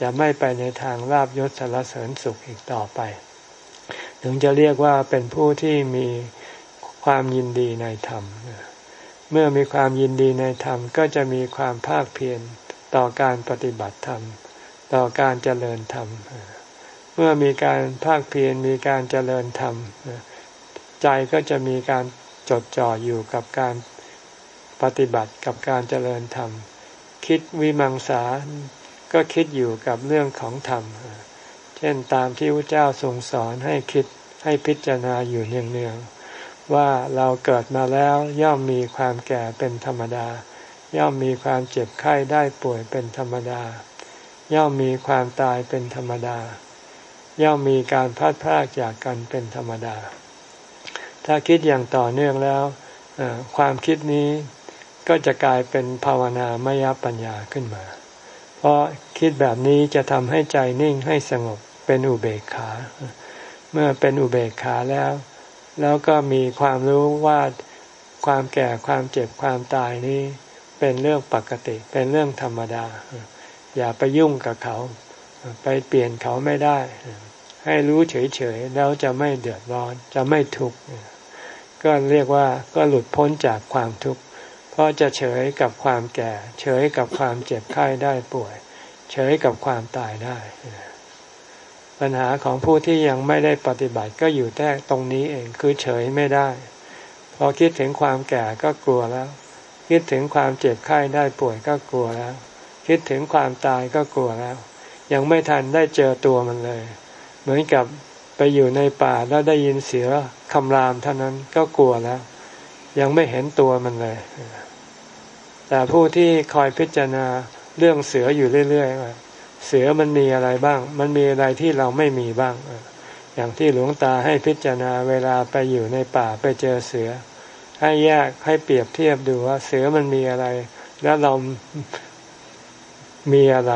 จะไม่ไปในทางลาบยศสรรเสริญสุขอีกต่อไป ถึงจะเรียกว่าเป็นผู้ที่มีความยินดีในธรรม เมื่อมีความยินดีในธรรม ก็จะมีความภาคเพียรต่อการปฏิบัติธรรม ต่อการเจริญธรรม เมื่อมีการภาคเพียรมีการเจริญธรรม ใจก็จะมีการจดจ่ออยู่กับการปฏิบัติกับการเจริญธรรม คิดวิมังสา ก็คิดอยู่กับเรื่องของธรรม เช่นตามที่พระเจ้าทรงสอนให้คิดให้พิจารณาอยู่เนืองๆว่าเราเกิดมาแล้วย่อมมีความแก่เป็นธรรมดา ย่อมมีความเจ็บไข้ได้ป่วยเป็นธรรมดา ย่อมมีความตายเป็นธรรมดา ย่อมมีการพัดพรากจากกันเป็นธรรมดา ถ้าคิดอย่างต่อเนื่องแล้วความคิดนี้ ก็จะกลายเป็นภาวนามยปัญญาขึ้นมา เพราะคิดแบบนี้จะทำให้ใจนิ่งให้สงบเป็นอุเบกขา เมื่อเป็นอุเบกขาแล้ว แล้วก็มีความรู้ว่าความแก่ความเจ็บความตายนี้เป็นเรื่องปกติ เป็นเรื่องธรรมดา อย่าไปยุ่งกับเขา ไปเปลี่ยนเขาไม่ได้ ให้รู้เฉยๆแล้วจะไม่เดือดร้อนจะไม่ทุกข์ก็เรียกว่าก็หลุดพ้นจากความทุกข์ เพราะจะเฉยกับความแก่ เฉยกับความเจ็บไข้ได้ป่วย เฉยกับความตายได้ ปัญหาของผู้ที่ยังไม่ได้ปฏิบัติก็อยู่แต่ตรงนี้เองคือเฉยไม่ได้ พอคิดถึงความแก่ก็กลัวแล้ว คิดถึงความเจ็บไข้ได้ป่วยก็กลัวแล้ว คิดถึงความตายก็กลัวแล้ว ยังไม่ทันได้เจอตัวมันเลย เหมือนกับไปอยู่ในป่าแล้วได้ยินเสียงคำรามเท่านั้นก็กลัวแล้ว ยังไม่เห็นตัวมันเลย แต่ผู้ที่คอยพิจารณาเรื่องเสืออยู่เรื่อยๆว่าเสือมันมีอะไรบ้าง มันมีอะไรที่เราไม่มีบ้าง อย่างที่หลวงตาให้พิจารณาเวลาไปอยู่ในป่าไปเจอเสือ ให้แยกให้เปรียบเทียบดูว่าเสือมันมีอะไร แล้วเรามีอะไร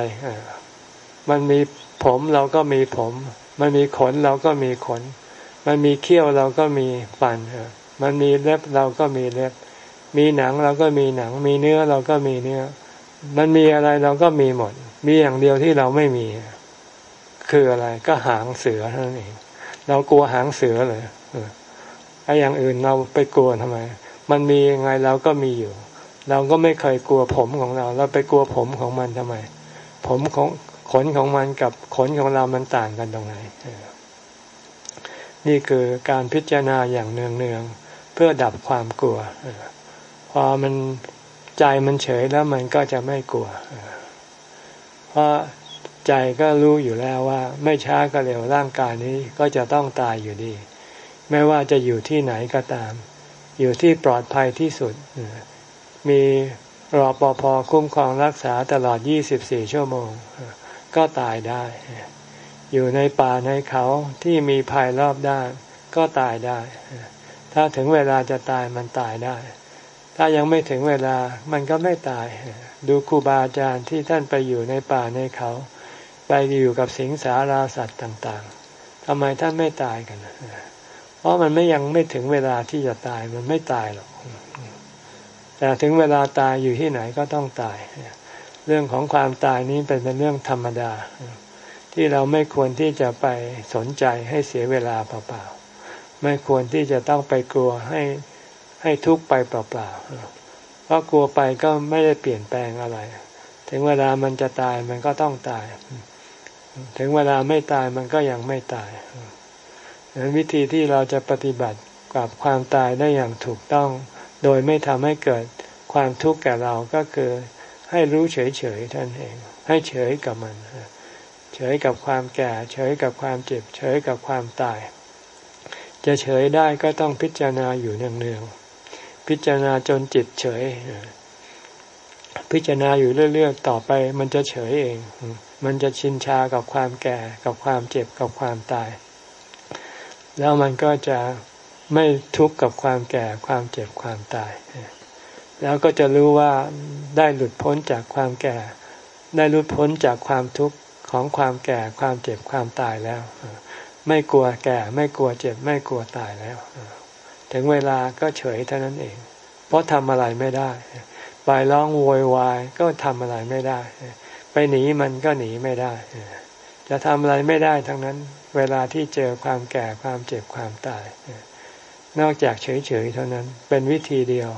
มันมีผมเราก็มีผม มันมีขนเราก็มีขน มันมีเขี้ยวเราก็มีฟัน มันมีเล็บเราก็มีเล็บ มีหนังเราก็มีหนัง มีเนื้อเราก็มีเนื้อ มันมีอะไรเราก็มีหมด มีอย่างเดียวที่เราไม่มี คืออะไรก็หางเสือเท่านั้นเองเรากลัวหางเสือเลยไอ้อย่างอื่นเราไปกลัวทำไม มันมียังไงเราก็มีอยู่ เราก็ไม่เคยกลัวผมของเรา เราไปกลัวผมของมันทำไม ผมของขนของมันกับขนของเรามันต่างกันตรงไหน นี่คือการพิจารณาอย่างเนืองๆ เพื่อดับความกลัว พอมันใจมันเฉยแล้วมันก็จะไม่กลัว เพราะใจก็รู้อยู่แล้วว่า ไม่ช้าก็เร็วร่างกายนี้ก็จะต้องตายอยู่ดี ไม่ว่าจะอยู่ที่ไหนก็ตาม อยู่ที่ปลอดภัยที่สุด มีรอปภคุ้มครองรักษาตลอด 24 ชั่วโมง ก็ตายได้ อยู่ในป่าในเขาที่มีภัยรอบด้านก็ตายได้ ถ้าถึงเวลาจะตายมันตายได้ ถ้ายังไม่ถึงเวลามันก็ไม่ตาย ดูครูบาอาจารย์ที่ท่านไปอยู่ในป่าในเขา ไปอยู่กับสิงสาราสัตว์ต่างๆทำไมท่านไม่ตายกัน เพราะมันไม่ยังไม่ถึงเวลาที่จะตายมันไม่ตายหรอก แต่ถึงเวลาตายอยู่ที่ไหนก็ต้องตาย เรื่องของความตายนี้เป็นเป็นเรื่องธรรมดา ที่เราไม่ควรที่จะไปสนใจให้เสียเวลาเปล่าๆ ไม่ควรที่จะต้องไปกลัวให้ให้ทุกข์ไปเปล่าๆเพราะกลัวไปก็ไม่ได้เปลี่ยนแปลงอะไร ถึงเวลามันจะตายมันก็ต้องตาย ถึงเวลาไม่ตายมันก็ยังไม่ตายนั้นวิธีที่เราจะปฏิบัติกับความตายได้อย่างถูกต้อง โดยไม่ทำให้เกิดความทุกข์แก่เราก็คือให้รู้เฉยๆท่านเอง ให้เฉยกับมัน เฉยกับความแก่ เฉยกับความเจ็บ เฉยกับความตาย จะเฉยได้ก็ต้องพิจารณาอยู่เนืองๆพิจารณาจนจิตเฉย พิจารณาอยู่เรื่อยๆต่อไป มันจะเฉยเอง มันจะชินชากับความแก่ กับความเจ็บกับความตาย แล้วมันก็จะไม่ทุกข์กับความแก่ความเจ็บความตาย แล้วก็จะรู้ว่าได้หลุดพ้นจากความแก่ ได้หลุดพ้นจากความทุกข์ของความแก่ความเจ็บความตายแล้ว ไม่กลัวแก่ ไม่กลัวเจ็บ ไม่กลัวตายแล้ว ถึงเวลาก็เฉยเท่านั้นเอง เพราะทำอะไรไม่ได้ ไปร้องโวยวายก็ทำอะไรไม่ได้ ไปหนีมันก็หนีไม่ได้ จะทำอะไรไม่ได้ทั้งนั้น เวลาที่เจอความแก่ความเจ็บความตาย นอกจากเฉยๆเท่านั้น เป็นวิธีเดียว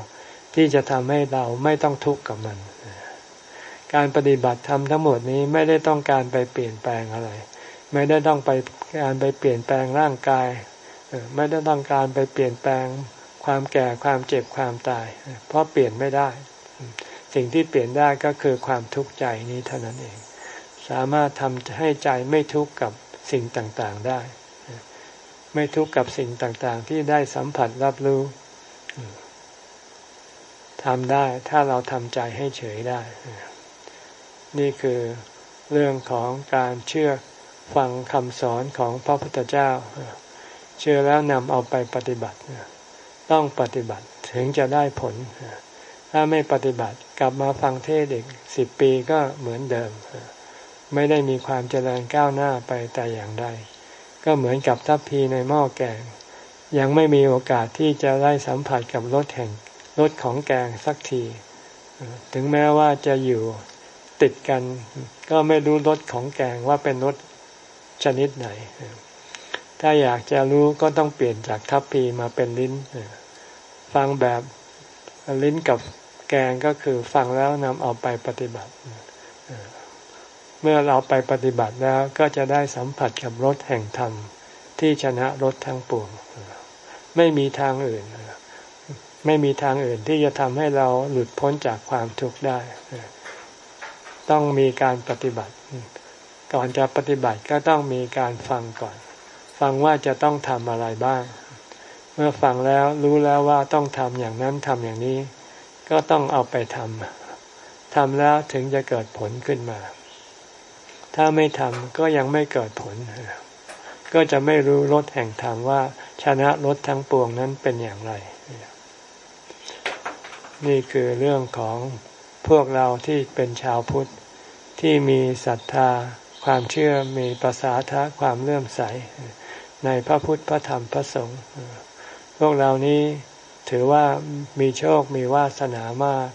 ที่จะทำให้เราไม่ต้องทุกข์กับมัน การปฏิบัติธรรมทั้งหมดนี้ไม่ได้ต้องการไปเปลี่ยนแปลงอะไร ไม่ได้ต้องไปการไปเปลี่ยนแปลงร่างกาย ไม่ได้ต้องการไปเปลี่ยนแปลงความแก่ความเจ็บความตาย เพราะเปลี่ยนไม่ได้ สิ่งที่เปลี่ยนได้ก็คือความทุกข์ใจนี้เท่านั้นเอง สามารถทำให้ใจไม่ทุกข์กับสิ่งต่างๆได้ ไม่ทุกข์กับสิ่งต่างๆ ที่ได้สัมผัสรับรู้ทำได้ถ้าเราทำใจให้เฉยได้ นี่คือเรื่องของการเชื่อ ฟังคำสอนของพระพุทธเจ้า เชื่อแล้วนำเอาไปปฏิบัติ ต้องปฏิบัติถึงจะได้ผล ถ้าไม่ปฏิบัติกลับมาฟังเทศอีกสิบปีก็เหมือนเดิม ไม่ได้มีความเจริญก้าวหน้าไปแต่อย่างใด ก็เหมือนกับทัพพีในหม้อแกง ยังไม่มีโอกาสที่จะได้สัมผัสกับรสแห่งรสของแกงสักที ถึงแม้ว่าจะอยู่ติดกันก็ไม่รู้รสของแกงว่าเป็นรส ชนิดไหน ถ้าอยากจะรู้ก็ต้องเปลี่ยนจากทัพพีมาเป็นลิ้น ฟังแบบลิ้นกับแกงก็คือฟังแล้วนำเอาไปปฏิบัติ เมื่อเราไปปฏิบัติแล้วก็จะได้สัมผัสกับรสแห่งธรรม ที่ชนะรสทั้งปวง ไม่มีทางอื่น ไม่มีทางอื่นที่จะทำให้เราหลุดพ้นจากความทุกข์ได้ ต้องมีการปฏิบัติ ก่อนจะปฏิบัติก็ต้องมีการฟังก่อน ฟังว่าจะต้องทำอะไรบ้าง เมื่อฟังแล้วรู้แล้วว่าต้องทำอย่างนั้นทำอย่างนี้ ก็ต้องเอาไปทำทำแล้วถึงจะเกิดผลขึ้นมา ถ้าไม่ทำก็ยังไม่เกิดผล ก็จะไม่รู้รสแห่งธรรมว่า ชนะรสทั้งปวงนั้นเป็นอย่างไร นี่คือเรื่องของพวกเราที่เป็นชาวพุทธที่มีศรัทธา ความเชื่อมีภาษาทะความเลื่อมใส ในพระพุทธพระธรรมพระสงฆ์พวกเรานี้ถือว่ามีโชคมีวาสนามาก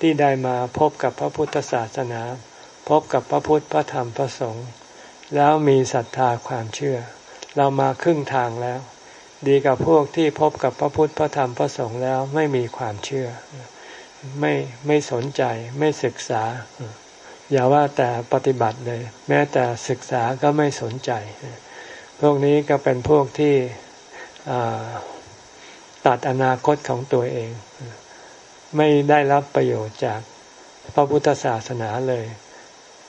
ที่ได้มาพบกับพระพุทธศาสนา พบกับพระพุทธพระธรรมพระสงฆ์แล้วมีศรัทธาความเชื่อ เรามาครึ่งทางแล้ว ดีกับพวกที่พบกับพระพุทธพระธรรมพระสงฆ์แล้วไม่มีความเชื่อ ไม่ไม่สนใจไม่ศึกษา อย่าว่าแต่ปฏิบัติเลย แม้แต่ศึกษาก็ไม่สนใจ พวกนี้ก็เป็นพวกที่ตัดอนาคตของตัวเอง ไม่ได้รับประโยชน์จากพระพุทธศาสนาเลย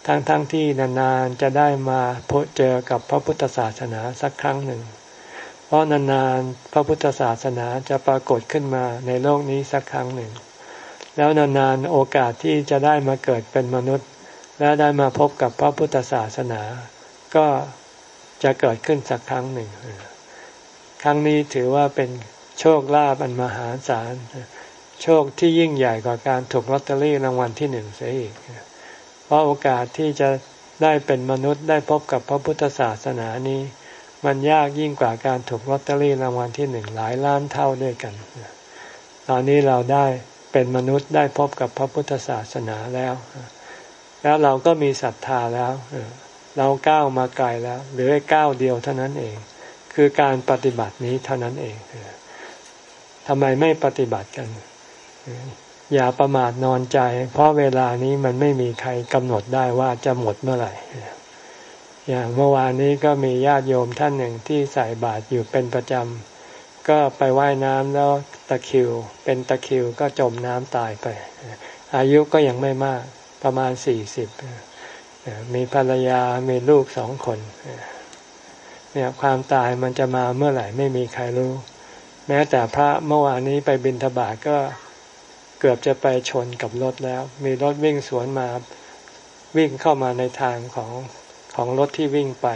ทั้งๆทที่นานๆจะได้มาพบเจอกับพระพุทธศาสนาสักครั้งหนึ่ง เพราะนานๆพระพุทธศาสนาจะปรากฏขึ้นมาในโลกนี้สักครั้งหนึ่ง แล้วนานๆโอกาสที่จะได้มาเกิดเป็นมนุษย์ และได้มาพบกับพระพุทธศาสนา ก็จะเกิดขึ้นสักครั้งหนึ่ง ครั้งนี้ถือว่าเป็นโชคลาภอันมหาศาล โชคที่ยิ่งใหญ่กว่าการถูกลอตเตอรี่รางวัลที่หนึ่งเสียอีก เพราะโอกาสที่จะได้เป็นมนุษย์ได้พบกับพระพุทธศาสนานี้ มันยากยิ่งกว่าการถูกลอตเตอรี่รางวัลที่หนึ่งหลายล้านเท่าด้วยกัน ตอนนี้เราได้เป็นมนุษย์ได้พบกับพระพุทธศาสนาแล้ว แล้วเราก็มีศรัทธาแล้วเราก้าวมาไกลแล้วเหลือก้าวเดียวเท่านั้นเอง คือการปฏิบัตินี้เท่านั้นเองทำไมไม่ปฏิบัติกัน อย่าประมาทนอนใจ เพราะเวลานี้มันไม่มีใครกำหนดได้ว่าจะหมดเมื่อไหร่อย่างเมื่อวานนี้ก็มีญาติโยมท่านหนึ่งที่ใส่บาตรอยู่เป็นประจำ ก็ไปไว่ายน้ำแล้วตะคิว เป็นตะคิวก็จมน้ำตายไป อายุก็ยังไม่มาก ประมาณสี่สิบมีภรรยามีลูกสองคนเนี่ยความตายมันจะมาเมื่อไหร่ไม่มีใครรู้ แม้แต่พระเมื่อวานนี้ไปบินทบาทก็เกือบจะไปชนกับรถแล้ว มีรถวิ่งสวนมาวิ่งเข้ามาในทางของของรถที่วิ่งไป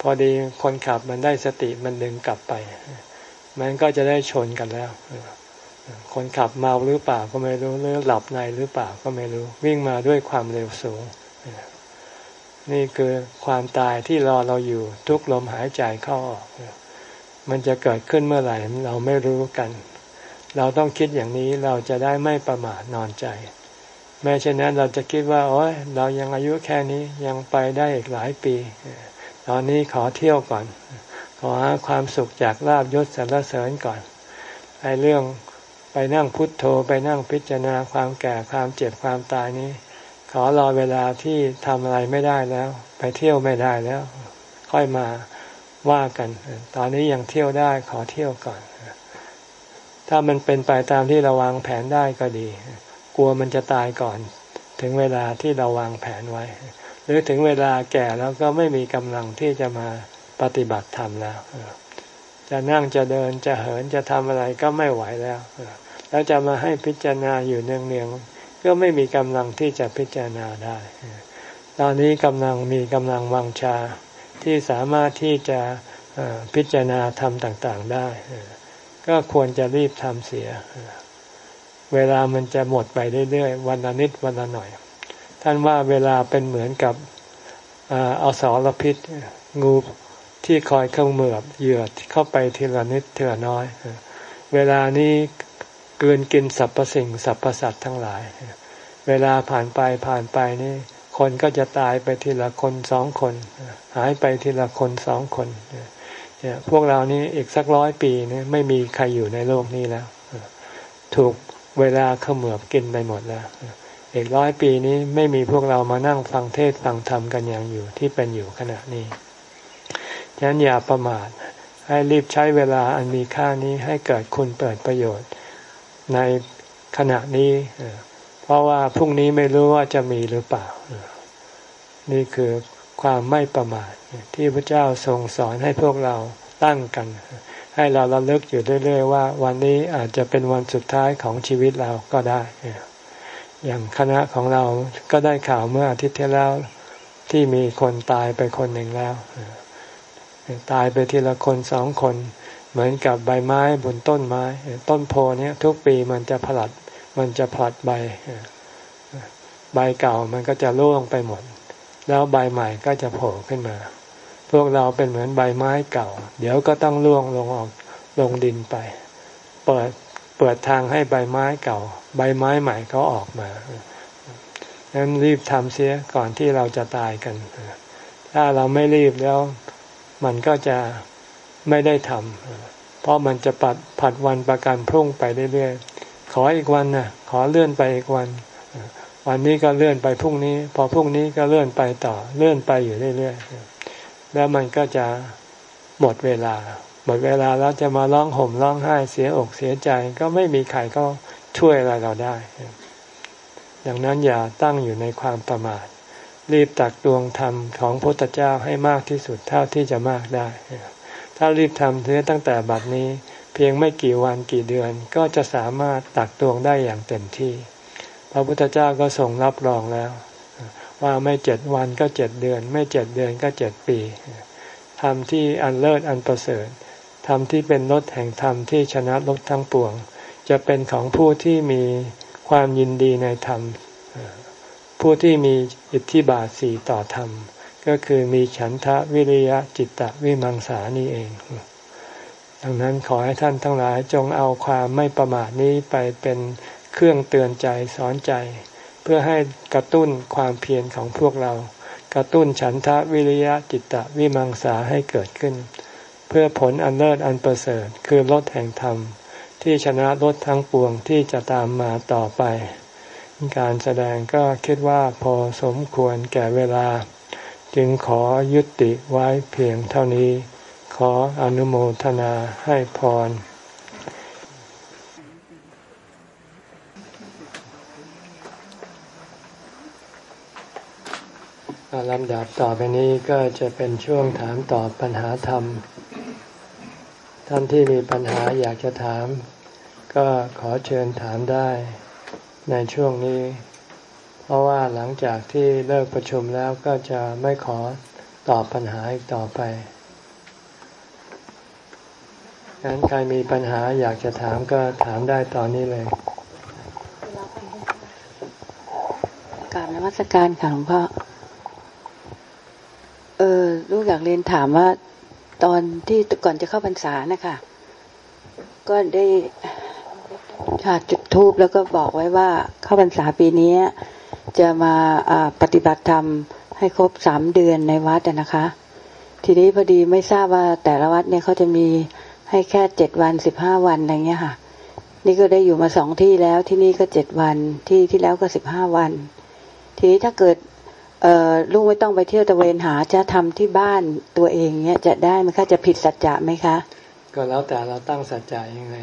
พอดีคนขับมันได้สติมันดึงกลับไป มันก็จะได้ชนกันแล้ว คนขับเมาหรือเปล่าก็ไม่รู้หรือหลับในหรือเปล่าก็ไม่รู้ วิ่งมาด้วยความเร็วสูง นี่คือความตายที่รอเราอยู่ทุกลมหายใจเข้าออก มันจะเกิดขึ้นเมื่อไหร่เราไม่รู้กัน เราต้องคิดอย่างนี้เราจะได้ไม่ประมาทนอนใจแม้เช่นนั้นเราจะคิดว่าโอ้ยเรายังอายุแค่นี้ยังไปได้อีกหลายปี ตอนนี้ขอเที่ยวก่อน ขอหาความสุขจากลาบยศสรรเสริญก่อนไอ้เรื่อง ไปนั่งพุทโธไปนั่งพิจารณาความแก่ความเจ็บความตายนี้ ขอรอเวลาที่ทำอะไรไม่ได้แล้ว ไปเที่ยวไม่ได้แล้ว ค่อยมาว่ากัน ตอนนี้ยังเที่ยวได้ขอเที่ยวก่อน ถ้ามันเป็นไปตามที่เราวางแผนได้ก็ดี กลัวมันจะตายก่อน ถึงเวลาที่เราวางแผนไว้ หรือถึงเวลาแก่แล้วก็ไม่มีกำลังที่จะมาปฏิบัติธรรมแล้วจะนั่งจะเดินจะเหินจะทำอะไรก็ไม่ไหวแล้ว แล้วจะมาให้พิจารณาอยู่เนืองๆก็ไม่มีกำลังที่จะพิจารณาได้ ตอนนี้กำลังมีกำลังวังชาที่สามารถที่จะพิจารณาธรรมต่างๆได้ ก็ควรจะรีบทำเสีย เวลามันจะหมดไปเรื่อยๆ วันละนิดวันละหน่อย ท่านว่าเวลาเป็นเหมือนกับเอาสารพิษงูที่คอยเข้าเมือบเหยื่อเข้าไปทีละนิดทีละน้อย เวลานี้ เกินกินสรรพสิ่งสรรพสัตว์ทั้งหลาย เวลาผ่านไปผ่านไปนี่ คนก็จะตายไปทีละคนสองคน หายไปทีละคนสองคนเนี่ยพวกเรานี้อีกสักร้อยปีนี่ไม่มีใครอยู่ในโลกนี้แล้ว ถูกเวลาเขมือบกินไปหมดแล้วอีกร้อยปีนี้ไม่มีพวกเรามานั่งฟังเทศฟังธรรมกันอย่างอยู่ที่เป็นอยู่ขณะนี้ฉะนั้นอย่าประมาทให้รีบใช้เวลาอันมีค่านี้ให้เกิดคุณเปิดประโยชน์ ในขณะนี้ เพราะว่าพรุ่งนี้ไม่รู้ว่าจะมีหรือเปล่า นี่คือความไม่ประมาทที่พระเจ้าทรงสอนให้พวกเราตั้งกัน ให้เราระลึกอยู่เรื่อย ๆ ว่า วันนี้อาจจะเป็นวันสุดท้ายของชีวิตเราก็ได้ อย่างคณะของเราก็ได้ข่าวเมื่ออาทิตย์ที่แล้วที่มีคนตายไปคนหนึ่งแล้ว ตายไปทีละคนสองคน เหมือนกับใบไม้บนต้นไม้ ต้นโพนี้ทุกปีมันจะผลัด มันจะผลัดใบ ใบเก่ามันก็จะร่วงไปหมด แล้วใบใหม่ก็จะโผล่ขึ้นมา พวกเราเป็นเหมือนใบไม้เก่า เดี๋ยวก็ต้องร่วงลงออกลงดินไป เปิดเปิดทางให้ใบไม้เก่า ใบไม้ใหม่เขาออกมาดังนั้นรีบทำเสียก่อนที่เราจะตายกัน ถ้าเราไม่รีบแล้ว มันก็จะ ไม่ได้ทำเพราะมันจะปัดผัดวันประกันพรุ่งไปเรื่อยๆขออีกวันนะขอเลื่อนไปอีกวัน วันนี้ก็เลื่อนไปพรุ่งนี้ พอพรุ่งนี้ก็เลื่อนไปต่อเลื่อนไปอยู่เรื่อยๆแล้วมันก็จะหมดเวลา หมดเวลาแล้วจะมาร้องห่มร้องไห้เสียอกเสียใจก็ไม่มีใครก็ช่วยอะไรเราได้ดังนั้นอย่าตั้งอยู่ในความประมาท รีบตักตวงธรรมของพระพุทธเจ้าให้มากที่สุดเท่าที่จะมากได้ ถ้ารีบทำเสียตั้งแต่บัดนี้ เพียงไม่กี่วันกี่เดือนก็จะสามารถตักตวงได้อย่างเต็มที่ พระพุทธเจ้าก็ทรงรับรองแล้ว ว่าไม่เจ็ดวันก็เจ็ดเดือน ไม่เจ็ดเดือนก็เจ็ดปีทำที่อันเลิศอันประเสริฐทำที่เป็นรถแห่งธรรมที่ชนะรถทั้งปวง จะเป็นของผู้ที่มีความยินดีในธรรม ผู้ที่มีอิทธิบาทสี่ต่อธรรม ก็คือมีฉันทะวิริยะจิตตะวิมังสานี่เอง ดังนั้นขอให้ท่านทั้งหลายจงเอาความไม่ประมาทนี้ไปเป็นเครื่องเตือนใจสอนใจ เพื่อให้กระตุ้นความเพียรของพวกเรา กระตุ้นฉันทะวิริยะจิตตะวิมังสาให้เกิดขึ้น เพื่อผลอันเลิศอันประเสริฐคือลดแห่งธรรม ที่ชนะลดทั้งปวงที่จะตามมาต่อไป การแสดงก็คิดว่าพอสมควรแก่เวลา จึงขอยุติไว้เพียงเท่านี้ ขออนุโมทนาให้พรลำดับต่อไปนี้ก็จะเป็นช่วงถามตอบปัญหาธรรม ท่านที่มีปัญหาอยากจะถาม ก็ขอเชิญถามได้ในช่วงนี้ เพราะว่าหลังจากที่เลิกประชุมแล้วก็จะไม่ขอตอบปัญหาอีกต่อไปงั้นใครมีปัญหาอยากจะถามก็ถามได้ตอนนี้เลยกราบนมัสการค่ะหลวงพ่อ เออลูกอยากเรียนถามว่าตอนที่ก่อนจะเข้าพรรษานะคะ ก็ได้ค่ะจุดทูบแล้วก็บอกไว้ว่าเข้าพรรษาปีนี้ จะมาปฏิบัติธรรมให้ครบสามเดือนในวัดนะคะ ทีนี้พอดีไม่ทราบว่าแต่ละวัดเนี่ยเขาจะมีให้แค่เจ็ดวันสิบห้าวันอะไรเงี้ยค่ะ นี่ก็ได้อยู่มาสองที่แล้วที่นี่ก็เจ็ดวันที่ที่แล้วก็สิบห้าวัน ทีนี้ถ้าเกิดเออลูกไม่ต้องไปเที่ยวตะเวนหาจะทำที่บ้านตัวเองเนี่ยจะได้ไหมคะจะผิดสัจจะไหมคะ ก็แล้วแต่เราตั้งสัจจะยังไง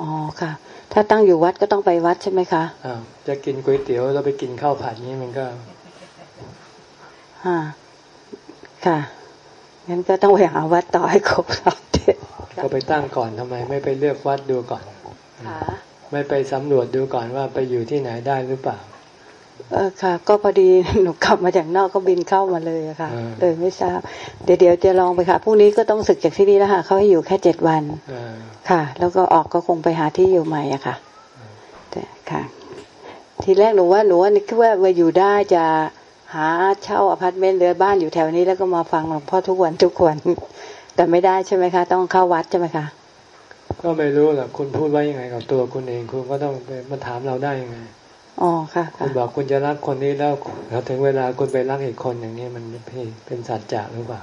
อ๋อค่ะ ถ้าตั้งอยู่วัดก็ต้องไปวัดใช่ไหมคะอ่าจะกินก๋วยเตี๋ยวเราไปกินข้าวผัดนี้มันก็ฮ่าค่ะงั้นก็ต้องไปหาวัดต่อให้ครบสามเดือนก็ไปตั้งก่อนทำไม ไม่ไปเลือกวัดดูก่อนค่ะไม่ไปสำรวจดูก่อนว่าไปอยู่ที่ไหนได้หรือเปล่าเออ ค่ะ ก็พอดีหนูกลับมาจากนอกก็บินเข้ามาเลยอะค่ะ เลยไม่ทราบ เดี๋ยวเดี๋ยวจะลองไปค่ะพรุ่งนี้ก็ต้องศึกจากที่นี่แล้วค่ะเขาให้อยู่แค่เจ็ดวันค่ะ แล้วก็ออกก็คงไปหาที่อยู่ใหม่อะค่ะแต่ค่ะ ทีแรกหนูว่าหนูว่านึกว่าว่าอยู่ได้จะหาเช่าอพาร์ตเมนต์หรือบ้านอยู่แถวนี้แล้วก็มาฟังหลวงพ่อทุกวันทุกวันแต่ไม่ได้ใช่ไหมคะ ต้องเข้าวัดใช่ไหมคะก็ไม่รู้แหละคุณพูดไว้ยังไงกับตัวคุณเองคุณก็ต้องมาถามเราได้ยังไง อ๋อค่ะคุณบอกคุณจะรักคนนี้แล้วแล้วถึงเวลาคุณไปรักอีกคนอย่างนี้มันเป็นสัจจะหรือเปล่า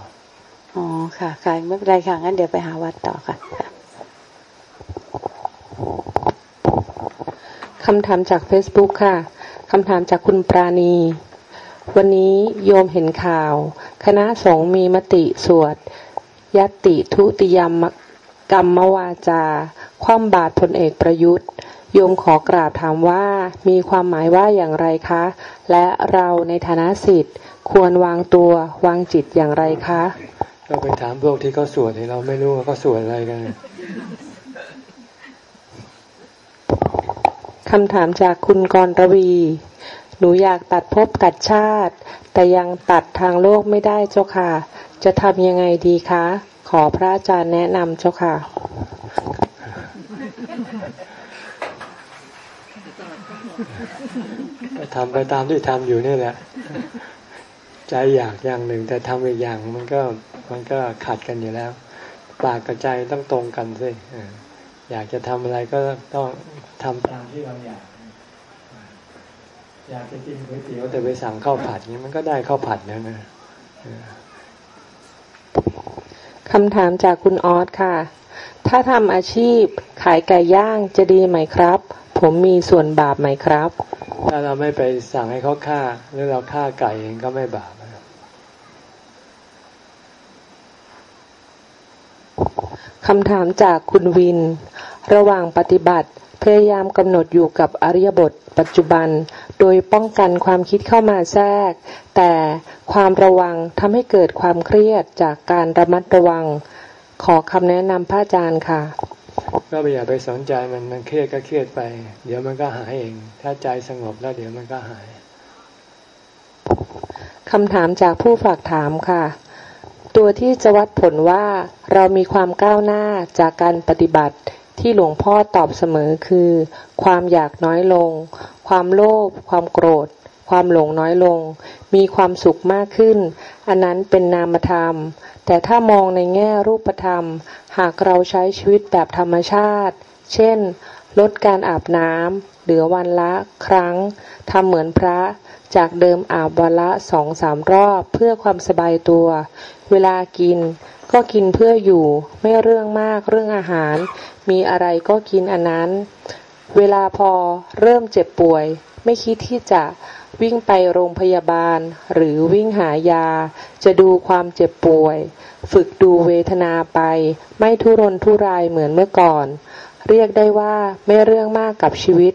อ๋อค่ะค่ะไม่เป็นไรค่ะงั้นเดี๋ยวไปหาวัดต่อค่ะคำถามจาก Facebook ค่ะคำถามจากคุณปราณี วันนี้โยมเห็นข่าว คณะสงฆ์มีมติสวดยติทุติยมกรรมวาจา คว่ำบาตรพลเอกประยุทธ์ โยมขอกราบถามว่ามีความหมายว่าอย่างไรคะ และเราในฐานะสิทธิ์ควรวางตัววางจิตอย่างไรคะก็ไปถามพวกที่เขาสวดให้เราไม่รู้ว่าเขาสวดอะไรกันคำถามจากคุณกรระวี หนูอยากตัดภพตัดชาติ แต่ยังตัดทางโลกไม่ได้เจ้าค่ะ จะทำยังไงดีคะ ขอพระอาจารย์แนะนำเจ้าค่ะ ทำไปตามที่ทำอยู่นี่แหละ ใจอยากอย่างหนึ่ง แต่ทำอีกอย่างมันก็มันก็ขัดกันอยู่แล้ว ปากกับใจต้องตรงกันสิอยากจะทำอะไรก็ต้องทำตามที่เราอยาก อยากจะกินก๋วยเตี๋ยวแต่ไปสั่งข้าวผัดนี้มันก็ได้ข้าวผัดแล้วนะคำถามจากคุณออสค่ะ ถ้าทำอาชีพขายไก่ย่างจะดีไหมครับ ผมมีส่วนบาปไหมครับ ถ้าเราไม่ไปสั่งให้เขาฆ่า หรือเราฆ่าไก่เองก็ไม่บาปคำถามจากคุณวิน ระหว่างปฏิบัติพยายามกำหนดอยู่กับอริยบทปัจจุบัน โดยป้องกันความคิดเข้ามาแทรก แต่ความระวังทำให้เกิดความเครียดจากการระมัดระวัง ขอคำแนะนำพระอาจารย์ค่ะ ก็ไม่อย่าไปสนใจมันมันเครียดก็เครียดไป เดี๋ยวมันก็หายเอง ถ้าใจสงบแล้วเดี๋ยวมันก็หายคำถามจากผู้ฝากถามค่ะ ตัวที่จะวัดผลว่าเรามีความก้าวหน้าจากการปฏิบัติที่หลวงพ่อตอบเสมอคือ ความอยากน้อยลง ความโลภความโกรธ ความหลงน้อยลง มีความสุขมากขึ้น อันนั้นเป็นนามธรรม แต่ถ้ามองในแง่รูปธรรม หากเราใช้ชีวิตแบบธรรมชาติ เช่น ลดการอาบน้ำเหลือวันละครั้งทำเหมือนพระจากเดิมอาบวันละสองสามรอบเพื่อความสบายตัว เวลากินก็กินเพื่ออยู่ไม่เรื่องมากเรื่องอาหาร มีอะไรก็กินอันนั้น เวลาพอเริ่มเจ็บป่วย ไม่คิดที่จะ วิ่งไปโรงพยาบาล หรือวิ่งหายา จะดูความเจ็บป่วย ฝึกดูเวทนาไป ไม่ทุรนทุรายเหมือนเมื่อก่อน เรียกได้ว่าไม่เรื่องมากกับชีวิต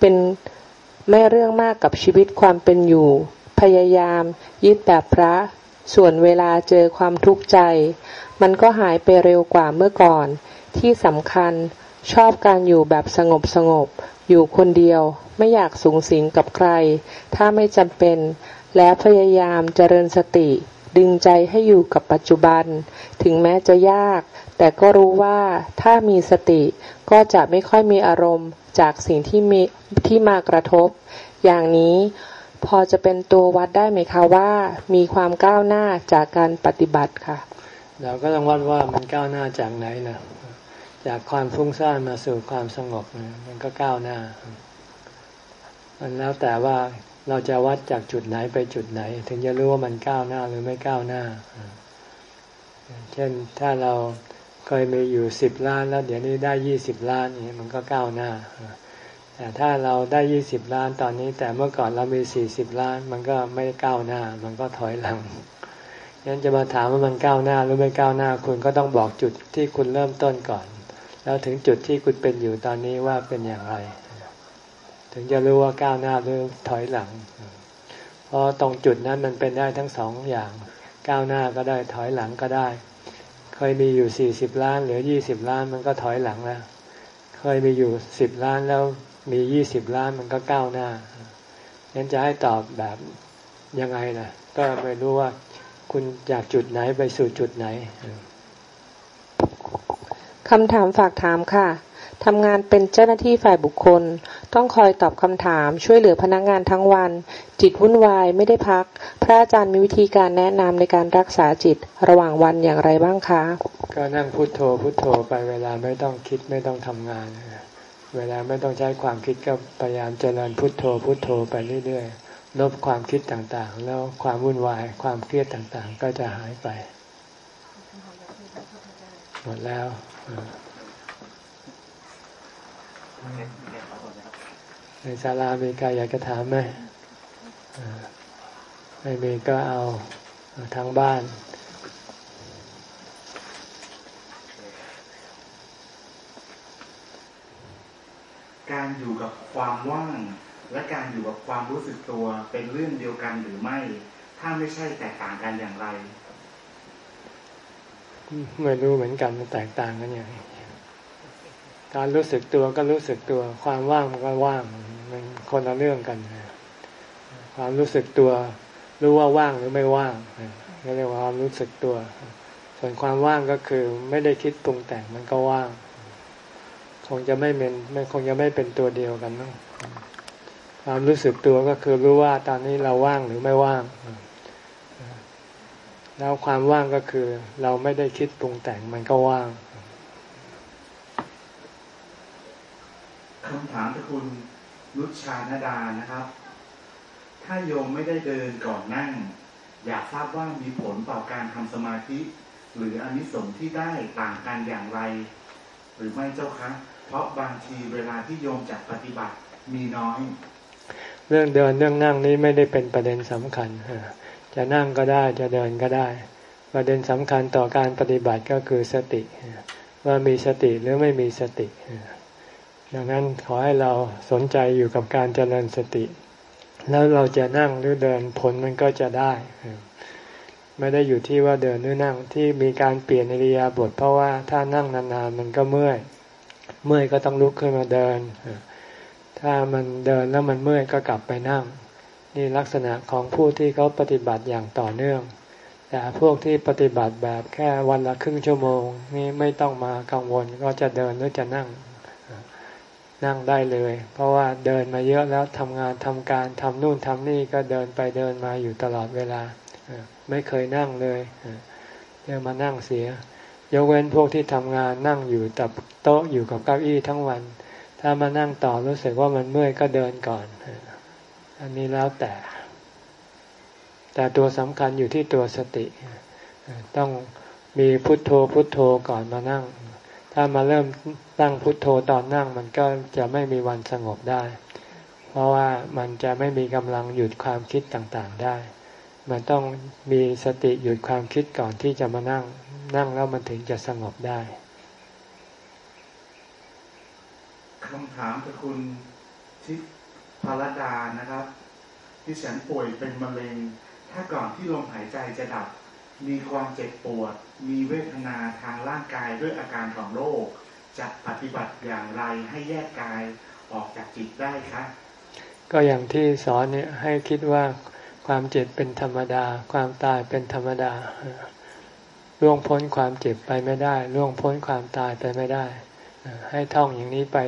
เป็นไม่เรื่องมากกับชีวิตความเป็นอยู่ พยายาม ยึดแบบพระ ส่วนเวลาเจอความทุกข์ใจ มันก็หายไปเร็วกว่าเมื่อก่อน ที่สำคัญ ชอบการอยู่แบบสงบสงบ อยู่คนเดียว ไม่อยากสูงสิงกับใคร ถ้าไม่จำเป็น และพยายามเจริญสติ ดึงใจให้อยู่กับปัจจุบัน ถึงแม้จะยาก แต่ก็รู้ว่าถ้ามีสติก็จะไม่ค่อยมีอารมณ์ จากสิ่งที่มีที่มากระทบ อย่างนี้พอจะเป็นตัววัดได้ไหมคะว่า มีความก้าวหน้าจากการปฏิบัติค่ะ เราก็ต้องวัดว่ามันก้าวหน้าจากไหนนะ จากความฟุ้งซ่านมาสู่ความสงบมันก็ก้าวหน้า มันแล้วแต่ว่าเราจะวัดจากจุดไหนไปจุดไหน ถึงจะรู้ว่ามันก้าวหน้าหรือไม่ก้าวหน้า เช่นถ้าเราเคยมีอยู่สิบล้านแล้วเดี๋ยวนี้ได้ยี่สิบล้านนี่มันก็ก้าวหน้า แต่ถ้าเราได้ยี่สิบล้านตอนนี้ แต่เมื่อก่อนเรามีสี่สิบล้าน มันก็ไม่ก้าวหน้า มันก็ถอยหลังงั้นจะมาถามว่ามันก้าวหน้าหรือไม่ก้าวหน้า คุณก็ต้องบอกจุดที่คุณเริ่มต้นก่อน แล้วถึงจุดที่คุณเป็นอยู่ตอนนี้ว่าเป็นอย่างไร ถึงจะรู้ว่าก้าวหน้าหรือถอยหลัง เพราะตรงจุดนั้นมันเป็นได้ทั้งสองอย่าง ก้าวหน้าก็ได้ถอยหลังก็ได้ เคยมีอยู่สี่สิบล้านหลือยี่สิบล้านมันก็ถอยหลังแล้ว เคยมีอยู่สิบล้านแล้วมียี่สิบล้านมันก็ก้าวหน้านั้นจะให้ตอบแบบยังไงนะก็ไม่รู้ว่าคุณจากจุดไหนไปสู่จุดไหน คำถามฝากถามค่ะทำงานเป็นเจ้าหน้าที่ฝ่ายบุคคล ต้องคอยตอบคำถาม ช่วยเหลือพนักงงานทั้งวัน จิตวุ่นวายไม่ได้พัก พระอาจารย์มีวิธีการแนะนำในการรักษาจิตระหว่างวันอย่างไรบ้างคะ ก็นั่งพุโทโธพุโทโธไปเวลาไม่ต้องคิดไม่ต้องทำงาน เวลาไม่ต้องใช้ความคิดก็พยายามเจริญพุโทโธพุโทโธไปเรื่อยๆลบความคิดต่างๆ แล้วความวุ่นวายความเครียดต่างๆ ก็จะหายไปหมดแล้ว ในศาลามีใครอยากจะถามไหมไม่มีก็เอาทางบ้านการอยู่กับความว่าง และการอยู่กับความรู้สึกตัวเป็นเรื่องเดียวกันหรือไม่ ถ้าไม่ใช่แตกต่างกันอย่างไร ไม่รู้เหมือนกันมันแตกต่างกันอย่างการรู้สึกตัวก็รู้สึกตัว ความว่างมันก็ว่างมันคนละเรื่องกันความรู้สึกตัว รู้ว่าว่างหรือไม่ว่างก็เรียกว่าความรู้สึกตัว ส่วนความว่างก็คือไม่ได้คิดปรุงแต่งมันก็ว่าง คงจะไม่เป็นไม่คงจะไม่เป็นตัวเดียวกันมั้งความรู้สึกตัวก็คือรู้ว่าตอนนี้เราว่างหรือไม่ว่าง แล้วความว่างก็คือ เราไม่ได้คิดปรุงแต่งมันก็ว่างคำถามที่คุณนุชชานดานะครับ ถ้าโยมไม่ได้เดินก่อนนั่ง อยากทราบว่ามีผลต่อการทำสมาธิ หรืออนิสงส์ที่ได้ต่างกันอย่างไร หรือไม่เจ้าคะ เพราะบางทีเวลาที่โยมจัดปฏิบัติมีน้อย เรื่องเดินเรื่องนั่งนี้ไม่ได้เป็นประเด็นสำคัญ จะนั่งก็ได้จะเดินก็ได้ ประเด็นสำคัญต่อการปฏิบัติก็คือสติ ว่ามีสติหรือไม่มีสติ ดังนั้นขอให้เราสนใจอยู่กับการเจริญสติ แล้วเราจะนั่งหรือเดินผลมันก็จะได้ ไม่ได้อยู่ที่ว่าเดินหรือนั่งที่มีการเปลี่ยนอริยาบทเพราะว่าถ้านั่งนานๆมันก็เมื่อย เมื่อยก็ต้องลุกขึ้นมาเดิน ถ้ามันเดินแล้วมันเมื่อยก็กลับไปนั่ง นี่ลักษณะของผู้ที่เขาปฏิบัติอย่างต่อเนื่อง แต่พวกที่ปฏิบัติแบบแค่วันละครึ่งชั่วโมง นี่ไม่ต้องมากังวลก็จะเดินหรือจะนั่งนั่งได้เลย เพราะว่าเดินมาเยอะแล้วทำงานทำการทำนู่นทำนี่ก็เดินไปเดินมาอยู่ตลอดเวลา ไม่เคยนั่งเลยเดี๋ยวมานั่งเสีย ยกเว้นพวกที่ทำงานนั่งอยู่ตับโต๊ะอยู่กับเก้าอี้ทั้งวัน ถ้ามานั่งต่อรู้สึกว่ามันเมื่อยก็เดินก่อน อันนี้แล้วแต่ แต่ตัวสำคัญอยู่ที่ตัวสติ ต้องมีพุทโธพุทโธก่อนมานั่ง ถ้ามาเริ่มตั้งพุทโธตอนนั่ง มันก็จะไม่มีวันสงบได้ เพราะว่ามันจะไม่มีกำลังหยุดความคิดต่างๆได้ มันต้องมีสติหยุดความคิดก่อนที่จะมานั่ง นั่งแล้วมันถึงจะสงบได้คำถามคือคุณทิ พารดานะครับ ที่ฉันป่วยเป็นมะเร็ง ถ้าก่อนที่ลมหายใจจะดับ มีความเจ็บปวด มีเวทนาทางร่างกายด้วยอาการของโรคจะปฏิบัติอย่างไรให้แยกกายออกจากจิตได้คะก็อย่างที่สอนเนี่ยให้คิดว่าความเจ็บเป็นธรรมดา ความตายเป็นธรรมดาล่วงพ้นความเจ็บไปไม่ได้ล่วงพ้นความตายไปไม่ได้ ให้ท่องอย่างนี้ไป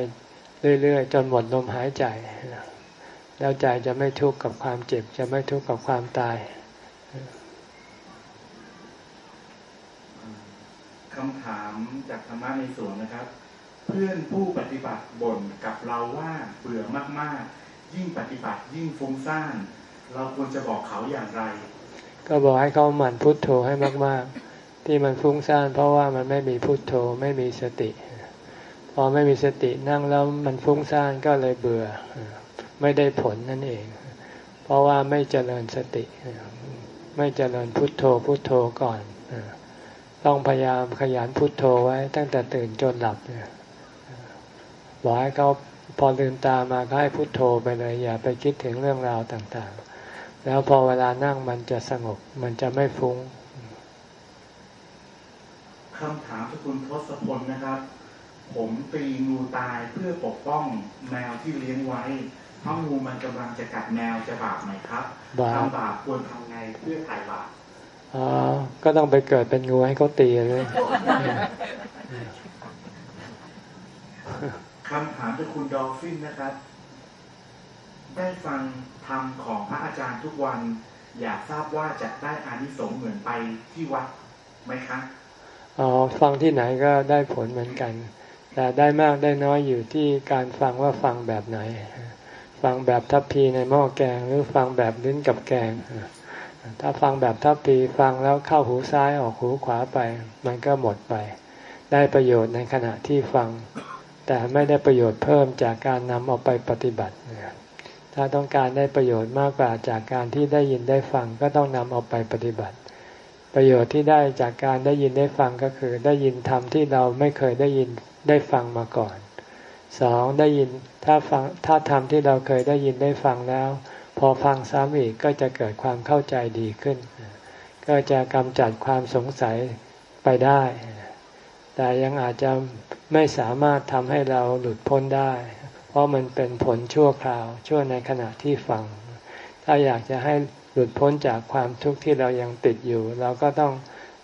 เรื่อยๆ จนหมดลมหายใจ แล้วใจจะไม่ทุกข์กับความเจ็บ จะไม่ทุกข์กับความตายคำถามจากธรรมะในสวนนะครับ เพื่อนผู้ปฏิบัติบ่นกับเราว่าเบื่อมากๆ ยิ่งปฏิบัติยิ่งฟุ้งซ่านเราควรจะบอกเขาอย่างไร ก็บอกให้เขาหมั่นพุทโธให้มาก ๆ ที่มันฟุ้งซ่านเพราะว่ามันไม่มีพุทโธไม่มีสติ พอไม่มีสตินั่งแล้วมันฟุ้งซ่านก็เลยเบื่อ ไม่ได้ผลนั่นเอง เพราะว่าไม่เจริญสติ ไม่เจริญพุทโธพุทโธก่อน ต้องพยายามขยันพุทโธไว้ตั้งแต่ตื่นจนหลับเนี่ยบอกให้เขาพอลืมตามาก็ให้พุทโธไปเลย อย่าไปคิดถึงเรื่องราวต่างๆ แล้วพอเวลานั่งมันจะสงบ มันจะไม่ฟุ้งคำถามที่คุณทศพลนะครับ ผมตีงูตายเพื่อปกป้องแมวที่เลี้ยงไว้ เพราะงูมันกำลังจะกัดแมวจะบาปไหมครับบาปทำบาปควรทำไงเพื่อถ่ายบาปอ๋อก็ต้องไปเกิดเป็นงูให้เขาตีเลยคำถามจากคุณดอลฟินนะครับ ได้ฟังธรรมของพระอาจารย์ทุกวัน อยากทราบว่าจะได้อานิสงส์เหมือนไปที่วัดไหมคะอ๋อฟังที่ไหนก็ได้ผลเหมือนกัน แต่ได้มากได้น้อยอยู่ที่การฟังว่าฟังแบบไหน ฟังแบบทัพพีในหม้อแกง หรือฟังแบบลิ้นกับแกง ถ้าฟังแบบทัพพีฟังแล้วเข้าหูซ้ายออกหูขวาไป มันก็หมดไป ได้ประโยชน์ในขณะที่ฟัง แต่ไม่ได้ประโยชน์เพิ่มจากการนำเอาไปปฏิบัติ ถ้าต้องการได้ประโยชน์มากกว่าจากการที่ได้ยินได้ฟังก็ต้องนำเอาไปปฏิบัติ ประโยชน์ที่ได้จากการได้ยินได้ฟังก็คือ ได้ยินธรรมที่เราไม่เคยได้ยินได้ฟังมาก่อน สองได้ยินถ้าฟังถ้าธรรมที่เราเคยได้ยินได้ฟังแล้ว พอฟังซ้ำอีกก็จะเกิดความเข้าใจดีขึ้น ก็จะกำจัดความสงสัยไปได้ แต่ยังอาจจะไม่สามารถทำให้เราหลุดพ้นได้ เพราะมันเป็นผลชั่วคราว ชั่วในขณะที่ฟัง ถ้าอยากจะให้หลุดพ้นจากความทุกข์ที่เรายังติดอยู่ เราก็ต้อง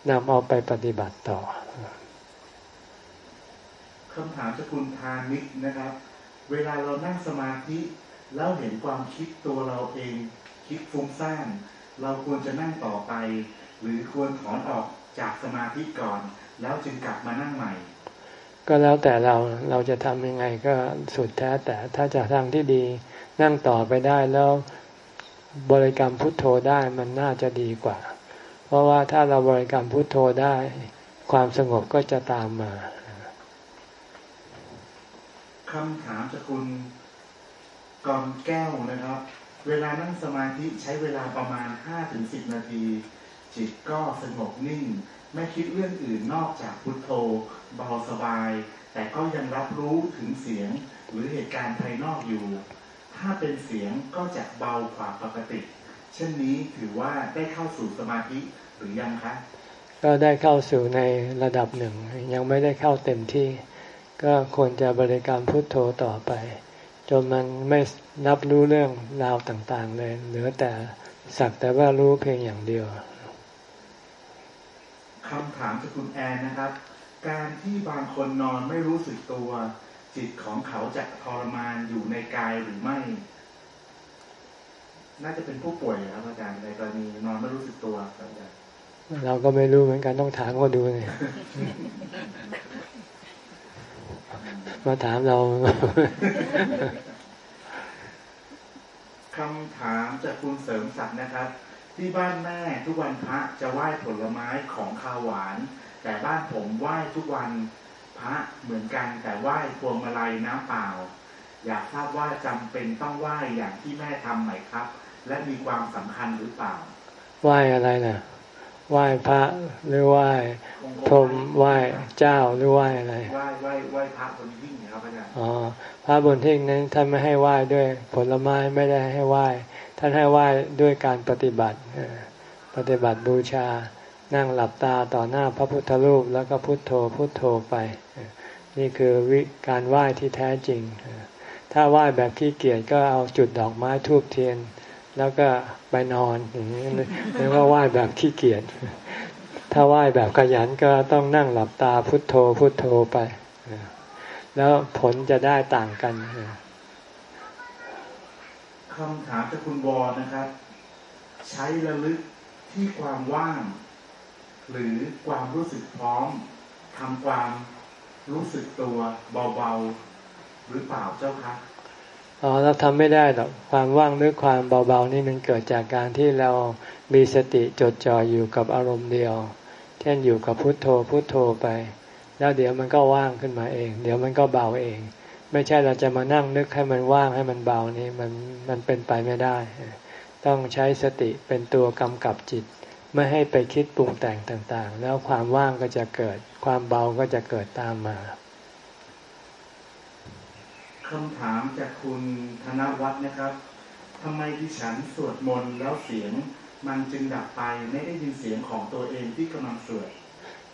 นำเอาไปปฏิบัติต่อ คำถามจากคุณทานิกนะครับ เวลาเรานั่งสมาธิ แล้วเห็นความคิดตัวเราเอง คิดฟุ้งซ่านเราควรจะนั่งต่อไป หรือควรถอนออกจากสมาธิก่อน แล้วจึงกลับมานั่งใหม่ ก็แล้วแต่เราเราจะทำยังไงก็สุดแท้แต่ถ้าจะทางที่ดีนั่งต่อไปได้แล้วบริกรรมพุทโธได้มันน่าจะดีกว่า เพราะว่าถ้าเราบริกรรมพุทโธได้ ความสงบก็จะตามมา คำถามจากคุณกอนแก้วนะครับ เวลานั่งสมาธิใช้เวลาประมาณ 5-10 นาที จิตก็สงบนิ่ง ไม่คิดเรื่องอื่นนอกจากพุทโธเบาสบาย แต่ก็ยังรับรู้ถึงเสียงหรือเหตุการณ์ภายนอกอยู่ ถ้าเป็นเสียงก็จะเบากว่าปกติ เช่นนี้ถือว่าได้เข้าสู่สมาธิหรือยังคะ ก็ได้เข้าสู่ในระดับหนึ่ง ยังไม่ได้เข้าเต็มที่ ก็ควรจะบริกรรมพุทโธต่อไป จนมันไม่นับรู้เรื่องราวต่างๆเลยเหลือแต่สักแต่ว่ารู้เพียงอย่างเดียวคำถามจากคุณแอนนะครับ การที่บางคนนอนไม่รู้สึกตัว จิตของเขาจะทรมานอยู่ในกายหรือไม่ น่าจะเป็นผู้ป่วยครับอาจารย์ในกรณีนอนไม่รู้สึกตัวครับอาจารย์เราก็ไม่รู้เหมือนกันต้องถามเขาดูไง มาถามเราคำถามจากคุณเสริมศักดิ์นะครับ ที่บ้านแม่ทุกวันพระจะไหว้ผลไม้ของข้าวหวาน แต่บ้านผมไหว้ทุกวันพระเหมือนกันแต่ไหว้พวงมาลัยน้ำเปล่า อยากทราบว่าจำเป็นต้องไหว้อย่างที่แม่ทำไหมครับ และมีความสำคัญหรือเปล่า ไหว้อะไรนะ ไหว้พระหรือไหว้พรหมไหว้เจ้าหรือไหว้อะไรไหว้ไหว้ไหว้พระบนหิ้งนะครับอาจารย์อ๋อพระบนทิ้งนั้นท่านไม่ให้ไหว้ด้วยผลไม้ไม่ได้ให้ไหว้ ท่านให้ไหว้ด้วยการปฏิบัติเอ่อปฏิบัติบูชา นั่งหลับตาต่อหน้าพระพุทธรูปแล้วก็พุทโธพุทโธไปเอ่อนี่คือวิการไหว้ที่แท้จริงเอ่อถ้าไหว้แบบขี้เกียจก็เอาจุดดอกไม้ทูบเทียน แล้วก็ไปนอนอย่างนี้เรียกว่าไหว้แบบขี้เกียจถ้าไหว้แบบขยันก็ต้องนั่งหลับตาพุทโธพุทโธไป แล้วผลจะได้ต่างกันคำถามจากคุณวอนะครับ ใช้ระลึกที่ความว่าง หรือความรู้สึกพร้อมทำความรู้สึกตัวเบาๆ หรือเปล่าเจ้าคะ อ๋อเราทำไม่ได้หรอกความว่างหรือความเบาๆนี่มันเกิดจากการที่เรามีสติจดจ่ออยู่กับอารมณ์เดียว เช่นอยู่กับพุทโธพุทโธไป แล้วเดี๋ยวมันก็ว่างขึ้นมาเอง เดี๋ยวมันก็เบาเอง ไม่ใช่เราจะมานั่งนึกให้มันว่างให้มันเบานี่มันมันเป็นไปไม่ได้ ต้องใช้สติเป็นตัวกำกับจิต ไม่ให้ไปคิดปรุงแต่งต่างๆ แล้วความว่างก็จะเกิด ความเบาก็จะเกิดตามมา คำถามจากคุณธนวัฒน์นะครับทำไมดิฉันสวดมนต์แล้วเสียง มันจึงดับไปไม่ได้ยินเสียงของตัวเองที่กำลังสวด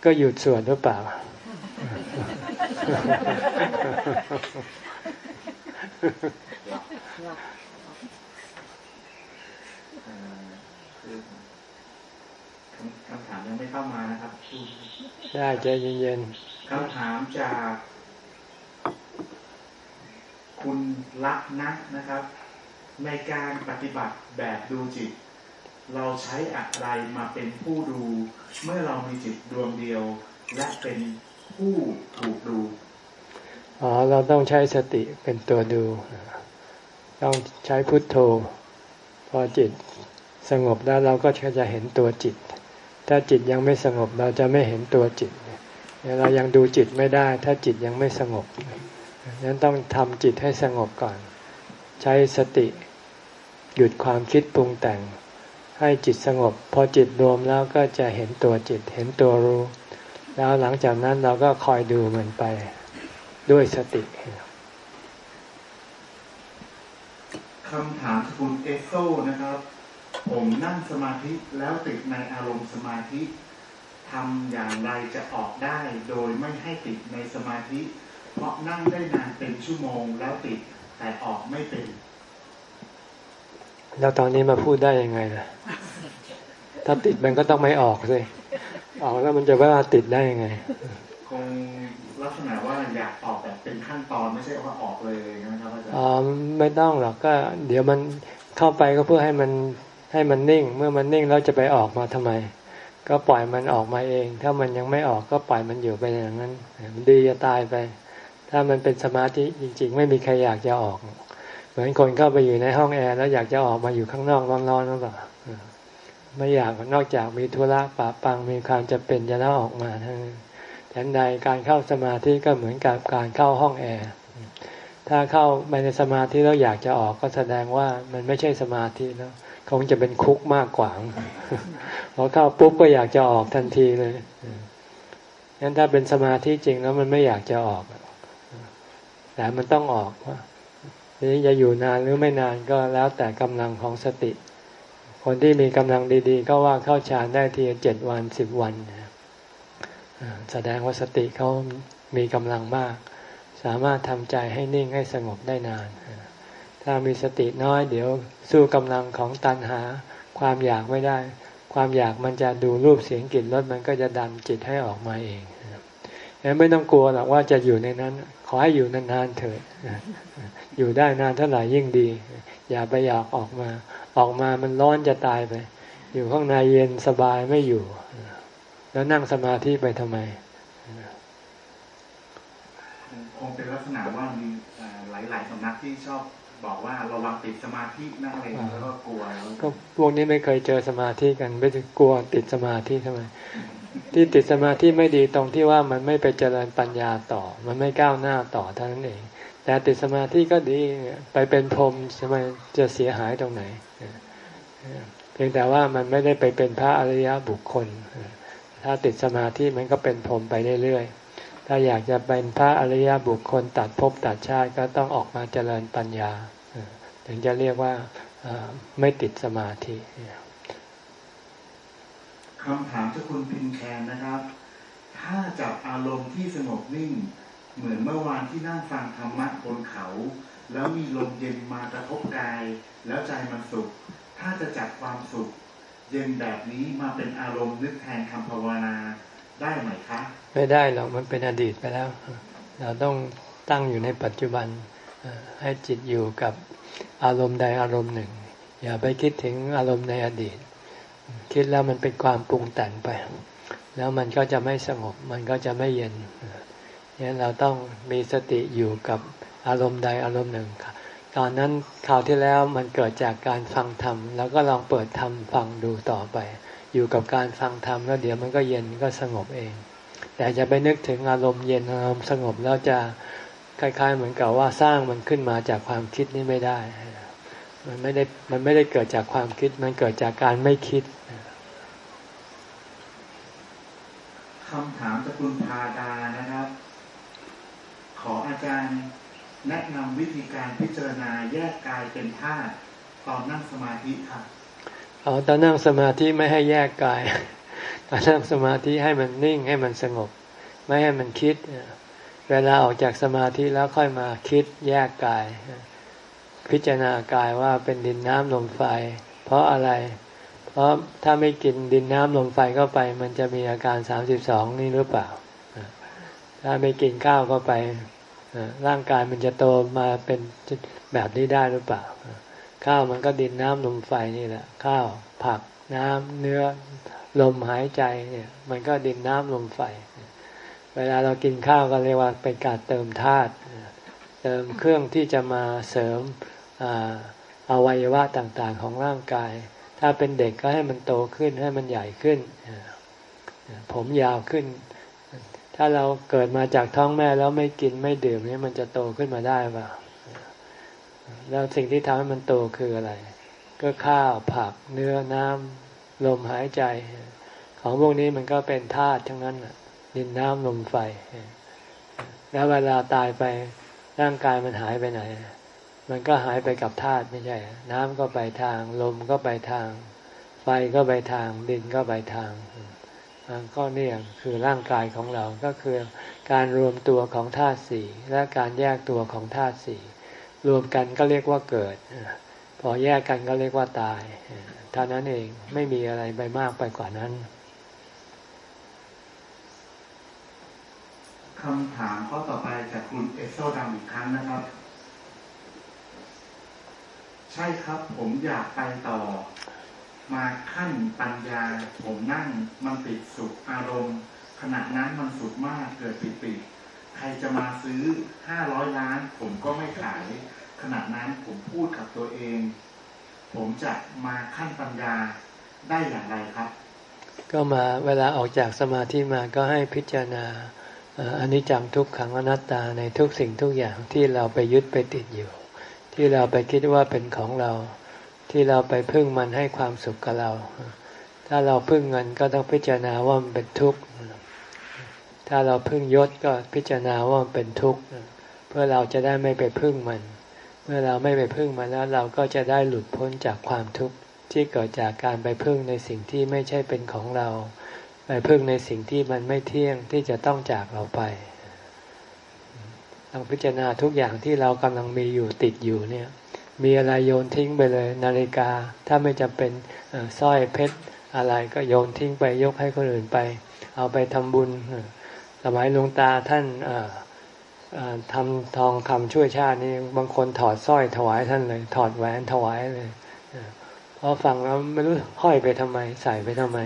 ก็หยุดสวดหรือเปล่าคคือคำถามยังไม่เข้ามานะครับได้ใจเย็นๆคำถามจาก คุณลักนักนะครับ ในการปฏิบัติแบบดูจิต เราใช้อะไรมาเป็นผู้ดู เมื่อเรามีจิตดวงเดียว และเป็นผู้ถูกดูอ๋อเราต้องใช้สติเป็นตัวดู ต้องใช้พุทโธ พอจิตสงบแล้วเราก็จะเห็นตัวจิต ถ้าจิตยังไม่สงบเราจะไม่เห็นตัวจิตเรายังดูจิตไม่ได้ ถ้าจิตยังไม่สงบ ดังนั้นต้องทำจิตให้สงบก่อน ใช้สติ หยุดความคิดปรุงแต่ง ให้จิตสงบ พอจิตรวมแล้วก็จะเห็นตัวจิตเห็นตัวรู้ แล้วหลังจากนั้นเราก็คอยดูมันไปด้วยสติคำถามคุณเอโซนะครับ ผมนั่งสมาธิแล้วติดในอารมณ์สมาธิทำอย่างไรจะออกได้โดยไม่ให้ติดในสมาธิ เพราะนั่งได้นานเป็นชั่วโมงแล้วติดแต่ออกไม่เป็น แล้วตอนนี้มาพูดได้ยังไงล่ะ ถ้าติดมันก็ต้องไม่ออกสิออกแล้วมันจะว่าติดได้ยังไง คงลักษณะว่าอยากออกแบบเป็นขั้นตอนไม่ใช่ว่าออกเลยนะครับอาจารย์อ๋อไม่ต้องหรอกก็ เดี๋ยวมันเข้าไปก็เพื่อให้มันให้มันนิ่ง เมื่อมันนิ่งแล้วจะไปออกมาทำไม ก็ปล่อยมันออกมาเอง ถ้ามันยังไม่ออกก็ปล่อยมันอยู่ไปอย่างนั้น มันดีจะตายไป ถ้ามันเป็นสมาธิจริง ๆ ไม่มีใครอยากจะออก เหมือนคนเข้าไปอยู่ในห้องแอร์แล้วอยากจะออกมาอยู่ข้างนอกร้อนๆหรือเปล่าไม่อยากนอกจากมีธุระปะปังมีความจะเป็นจะต้องออกมาทั้งนั้นฉันใดการเข้าสมาธิก็เหมือนกับการเข้าห้องแอร์ ถ้าเข้าไปในสมาธิแล้วอยากจะออกก็แสดงว่ามันไม่ใช่สมาธิแล้วคงจะเป็นคุกมากกว่าพอเข้าปุ๊บก็อยากจะออกทันทีเลยงั้นถ้าเป็นสมาธิจริงแล้วมันไม่อยากจะออก แต่มันต้องออกนี้จะอยู่นานหรือไม่นานก็แล้วแต่กำลังของสติ คนที่มีกำลังดีๆ ก็ว่าเข้าฌานได้ทีเจ็ดวันสิบวันแสดงว่าสติเขามีกำลังมาก สามารถทำใจให้นิ่งให้สงบได้นาน ถ้ามีสติน้อยเดี๋ยวสู้กำลังของตันหาความอยากไม่ได้ ความอยากมันจะดูรูปเสียงกลิ่นรสมันก็จะดันจิตให้ออกมาเองไม่ต้องกลัวหรอกว่าจะอยู่ในนั้น ขอให้อยู่นานๆเถิดอยู่ได้นานเท่าไหร่ยิ่งดี อย่าไปอยากออกมา ออกมามันร้อนจะตายไป อยู่ข้างในเย็นสบายไม่อยู่ แล้วนั่งสมาธิไปทำไมคงเป็นลักษณะว่ามีหลายๆสำนักที่ชอบบอกว่าเราวังติดสมาธินั่งอะไรแล้วก็กลัวก็พวกนี้ไม่เคยเจอสมาธิกันไม่กลัวติดสมาธิทำไม ที่ติดสมาธิไม่ดีตรงที่ว่ามันไม่ไปเจริญปัญญาต่อ มันไม่ก้าวหน้าต่อเท่านั้นเอง แต่ติดสมาธิก็ดีไปเป็นพรหมทำไมจะเสียหายตรงไหนเพียงแต่ว่ามันไม่ได้ไปเป็นพระอริยบุคคล ถ้าติดสมาธิมันก็เป็นพรมไปเรื่อยๆ ถ้าอยากจะเป็นพระอริยบุคคลตัดภพตัดชาติก็ต้องออกมาเจริญปัญญา ถึงจะเรียกว่าไม่ติดสมาธิ คำถามจากคุณพินแคนนะครับ ถ้าจับอารมณ์ที่สงบนิ่ง เหมือนเมื่อวานที่นั่งฟังธรรมะบนเขา แล้วมีลมเย็นมากระทบกาย แล้วใจมันสุข ถ้าจะจับความสุข เย็นแบบนี้มาเป็นอารมณ์นึกแทนคำภาวนาได้ไหมคะไม่ได้หรอกมันเป็นอดีตไปแล้ว เราต้องตั้งอยู่ในปัจจุบันให้จิตอยู่กับอารมณ์ใดอารมณ์หนึ่ง อย่าไปคิดถึงอารมณ์ในอดีต คิดแล้วมันเป็นความปรุงแต่งไป แล้วมันก็จะไม่สงบ มันก็จะไม่เย็นนี่เราต้องมีสติอยู่กับอารมณ์ใดอารมณ์หนึ่งตอนนั้นข่าวที่แล้วมันเกิดจากการฟังธรรม แล้วก็ลองเปิดธรรมฟังดูต่อไป อยู่กับการฟังธรรมแล้วเดี๋ยวมันก็เย็นก็สงบเอง แต่จะไปนึกถึงอารมณ์เย็นอารมณ์สงบแล้วจะคล้ายๆ เหมือนกับว่าสร้างมันขึ้นมาจากความคิดนี่ไม่ได้ มันไม่ได้มันไม่ได้เกิดจากความคิด มันเกิดจากการไม่คิดคำถามจากคุณพาดานะครับ ขออาจารย์แนะนำวิธีการพิจารณาแยกกายเป็นธาตุตอนนั่งสมาธิครับอ๋อตอนนั่งสมาธิไม่ให้แยกกายตอนนั่งสมาธิให้มันนิ่งให้มันสงบ ไม่ให้มันคิด เวลาออกจากสมาธิแล้วค่อยมาคิดแยกกาย พิจารณากายว่าเป็นดินน้ำลมไฟ เพราะอะไร เพราะถ้าไม่กินดินน้ำลมไฟเข้าไป มันจะมีอาการสามสิบสองนี่หรือเปล่า ถ้าไม่กินข้าวเข้าไปร่างกายมันจะโตมาเป็นแบบนี้ได้หรือเปล่า ข้าวมันก็ดินน้ำลมไฟนี่แหละ ข้าวผักน้ำเนื้อลมหายใจเนี่ยมันก็ดินน้ำลมไฟ เวลาเรากินข้าวก็เรียกว่าเป็นการเติมธาตุเติมเครื่องที่จะมาเสริม อวัยวะต่างๆของร่างกาย ถ้าเป็นเด็กก็ให้มันโตขึ้นให้มันใหญ่ขึ้น ผมยาวขึ้น ถ้าเราเกิดมาจากท้องแม่แล้วไม่กินไม่ดื่มนี่มันจะโตขึ้นมาได้เปล่าแล้วสิ่งที่ทำให้มันโตคืออะไร ก็ข้าวผักเนื้อน้ำลมหายใจ ของพวกนี้มันก็เป็นธาตุทั้งนั้นดินน้ำลมไฟ แล้วเวลาตายไปร่างกายมันหายไปไหน มันก็หายไปกับธาตุไม่ใช่ น้ำก็ไปทาง ลมก็ไปทาง ไฟก็ไปทาง ดินก็ไปทางก็เนี่ยคือร่างกายของเราก็คือการรวมตัวของธาตุสี่และการแยกตัวของธาตุสี่รวมกันก็เรียกว่าเกิด พอแยกกันก็เรียกว่าตายเท่านั้นเองไม่มีอะไรไปมากไปกว่านั้นคำถามข้อต่อไปจากคุณเอโซดังอีกครั้งนะครับ ใช่ครับผมอยากไปต่อ มาขั้นปัญญา ผมนั่งมันติดสุขอารมณ์ ขณะนั้นมันสุดมากเกิดปิติ ใครจะมาซื้อห้าร้อยล้าน ผมก็ไม่ขาย ขณะนั้นผมพูดกับตัวเอง ผมจะมาขั้นปัญญาได้อย่างไรครับ ก็มาเวลาออกจากสมาธิมาก็ให้พิจารณาอันนี้จังทุกขังอนัตตาในทุกสิ่งทุกอย่างที่เราไปยึดไปติดอยู่ ที่เราไปคิดว่าเป็นของเรา ที่เราไปพึ่งมันให้ความสุขกับเรา ถ้าเราพึ่งเงินก็ต้องพิจารณาว่ามันเป็นทุกข์ถ้าเราพึ่งยศก็พิจารณาว่ามันเป็นทุกข์เพื่อเราจะได้ไม่ไปพึ่งมัน เมื่อเราไม่ไปพึ่งมันแล้วเราก็จะได้หลุดพ้นจากความทุกข์ที่เกิดจากการไปพึ่งในสิ่งที่ไม่ใช่เป็นของเรา ไปพึ่งในสิ่งที่มันไม่เที่ยงที่จะต้องจากเราไป ต้องพิจารณาทุกอย่างที่เรากำลังมีอยู่ติดอยู่เนี่ย มีอะไรโยนทิ้งไปเลย นาฬิกาถ้าไม่จำเป็นสร้อยเพชรอะไรก็โยนทิ้งไปยกให้คนอื่นไป เอาไปทำบุญสมัยหลวงตาท่านทำทองคำช่วยชาตินี่บางคนถอดสร้อยถวายท่านเลย ถอดแหวนถวายเลยพอฟังแล้วไม่รู้ห้อยไปทำไม ใส่ไปทำไม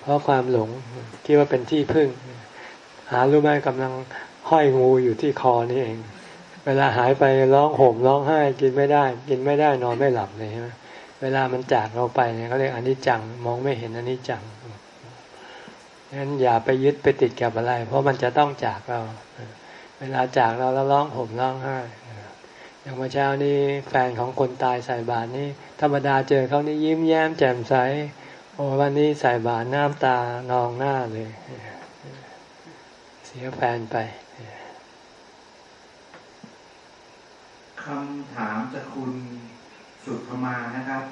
เพราะความหลงคิดว่าเป็นที่พึ่ง หารู้ไหมกำลังห้อยงูอยู่ที่คอนี่เอง เวลาหายไปร้องโห่มร้องไห้กินไม่ได้ กินไม่ได้นอนไม่หลับเลยใช่ไหมเวลามันจากเราไปเนี่ยเขาเรียกอนิจจังมองไม่เห็นอนิจจังงั้นอย่าไปยึดไปติดกับอะไร เพราะมันจะต้องจากเรา เวลาจากเราแล้วร้องห่มร้องไห้อย่างเมื่อเช้านี้แฟนของคนตายใส่บาตรนี่ธรรมดาเจอเขานี่ยิ้มแย้มแจ่มใสโอ้วันนี้ใส่บาตรน้ำตานองหน้าเลย เสียแฟนไปคำถามจากคุณสุธมานะครับ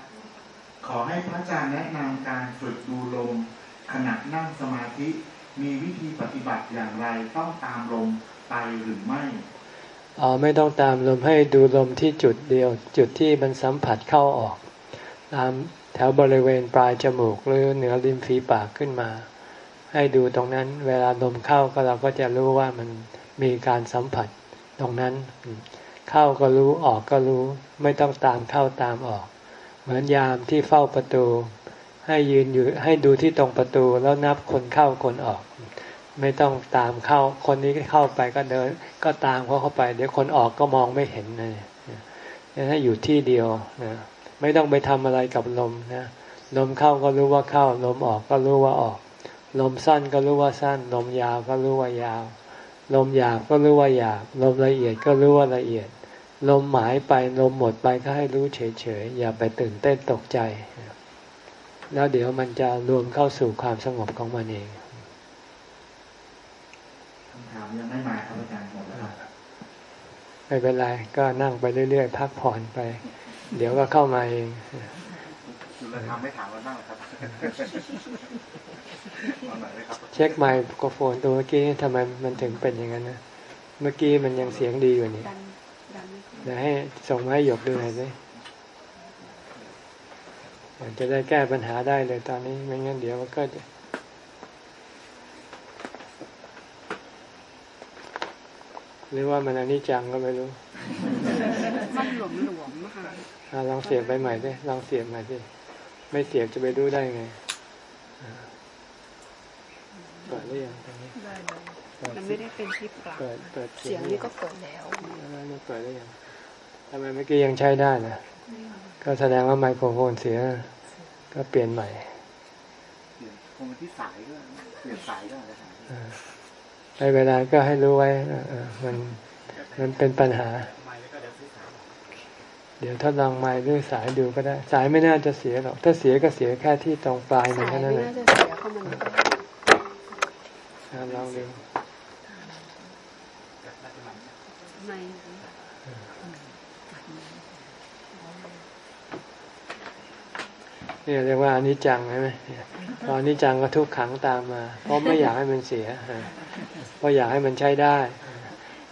ขอให้พระอาจารย์แนะนำการฝึกดูลมขณะนั่งสมาธิ มีวิธีปฏิบัติอย่างไรต้องตามลมไปหรือไม่อ๋อไม่ต้องตามลมให้ดูลมที่จุดเดียว จุดที่มันสัมผัสเข้าออก ตามแถวบริเวณปลายจมูกหรือเหนือริมฝีปากขึ้นมา ให้ดูตรงนั้น เวลาลมเข้าก็เราก็จะรู้ว่ามันมีการสัมผัสตรงนั้น เข้าก็รู้ออกก็รู้ ไม่ต้องตามเข้าตามออก เหมือนยามที่เฝ้าประตู ให้ยืนอยู่ให้ดูที่ตรงประตูแล้วนับคนเข้าคนออก ไม่ต้องตามเข้า คนนี้เข้าไปก็เดิน ก็ตามเขาเข้าไป เดี๋ยวคนออกก็มองไม่เห็นนะให้อยู่ที่เดียวนะไม่ต้องไปทำอะไรกับลมนะลมเข้าก็รู้ว่าเข้า ลมออกก็รู้ว่าออก ลมสั้นก็รู้ว่าสั้น ลมยาวก็รู้ว่ายาว ลมหยาบก็รู้ว่าหยาบ ลมละเอียดก็รู้ว่าละเอียด ลมหายไปลมหมดไปก็ให้รู้เฉยๆ อย่าไปตื่นเต้นตกใจ แล้วเดี๋ยวมันจะรวมเข้าสู่ความสงบของมันเองคำถามยังไม่มาครับอาจารย์หมดแล้วไม่เป็นไร ก็นั่งไปเรื่อยๆ พักผ่อนไป เดี๋ยวก็เข้ามาเองเราทำไม่ถามกันบ้างครับ เช็คไมโครโฟนตัวเมื่อกี้ทำไมมันถึงเป็นอย่างนั้นนะเมื่อกี้มันยังเสียงดีอยู่นี่ดันดันไม่ขึ้นเดี๋ยวให้ส่งมาให้หยกดูหน่อยสิจะได้แก้ปัญหาได้เลยตอนนี้ไม่งั้นเดี๋ยวมันก็จะหรือว่ามันอันนี้จังก็ไม่รู้ มันหลวมหลวมๆค่ะอะลองเสียบไปใหม่สิลองเสียบใหม่สิไม่เสียบจะไปรู้ได้ไงอ่า เปิดหรือยังตอนนี้ได้เลยเปิดมันสิไม่ได้เป็นที่ปรับเปิดเปิดเสียงนี่ก็เปิดแล้วอะไรไม่เปิดได้ยังทำไมเมื่อกี้ยังใช้ได้นะก็แสดงว่าไมโครโฟนเสีย ก็เปลี่ยนใหม่เดี๋ยวคงที่สายก็เปลี่ยนสายก็อะไรสายอ่าในเวลาก็ให้รู้ไว้เออเออมันมันเป็นปัญหา เดี๋ยวทดลองไม้ด้วยสายดูก็ได้ สายไม่น่าจะเสียหรอก ถ้าเสียก็เสียแค่ที่ตรงปลายมันสายแค่นั้นไม่แหละน่าจะเสียเข้ามันไม่ได้อ่า ลองดูไม่นี่เรียกว่าอนิจจังใช่ไหมพออนิจจังก็ทุกขังตามมา เพราะไม่อยากให้มันเสียเพราะอยากให้มันใช้ได้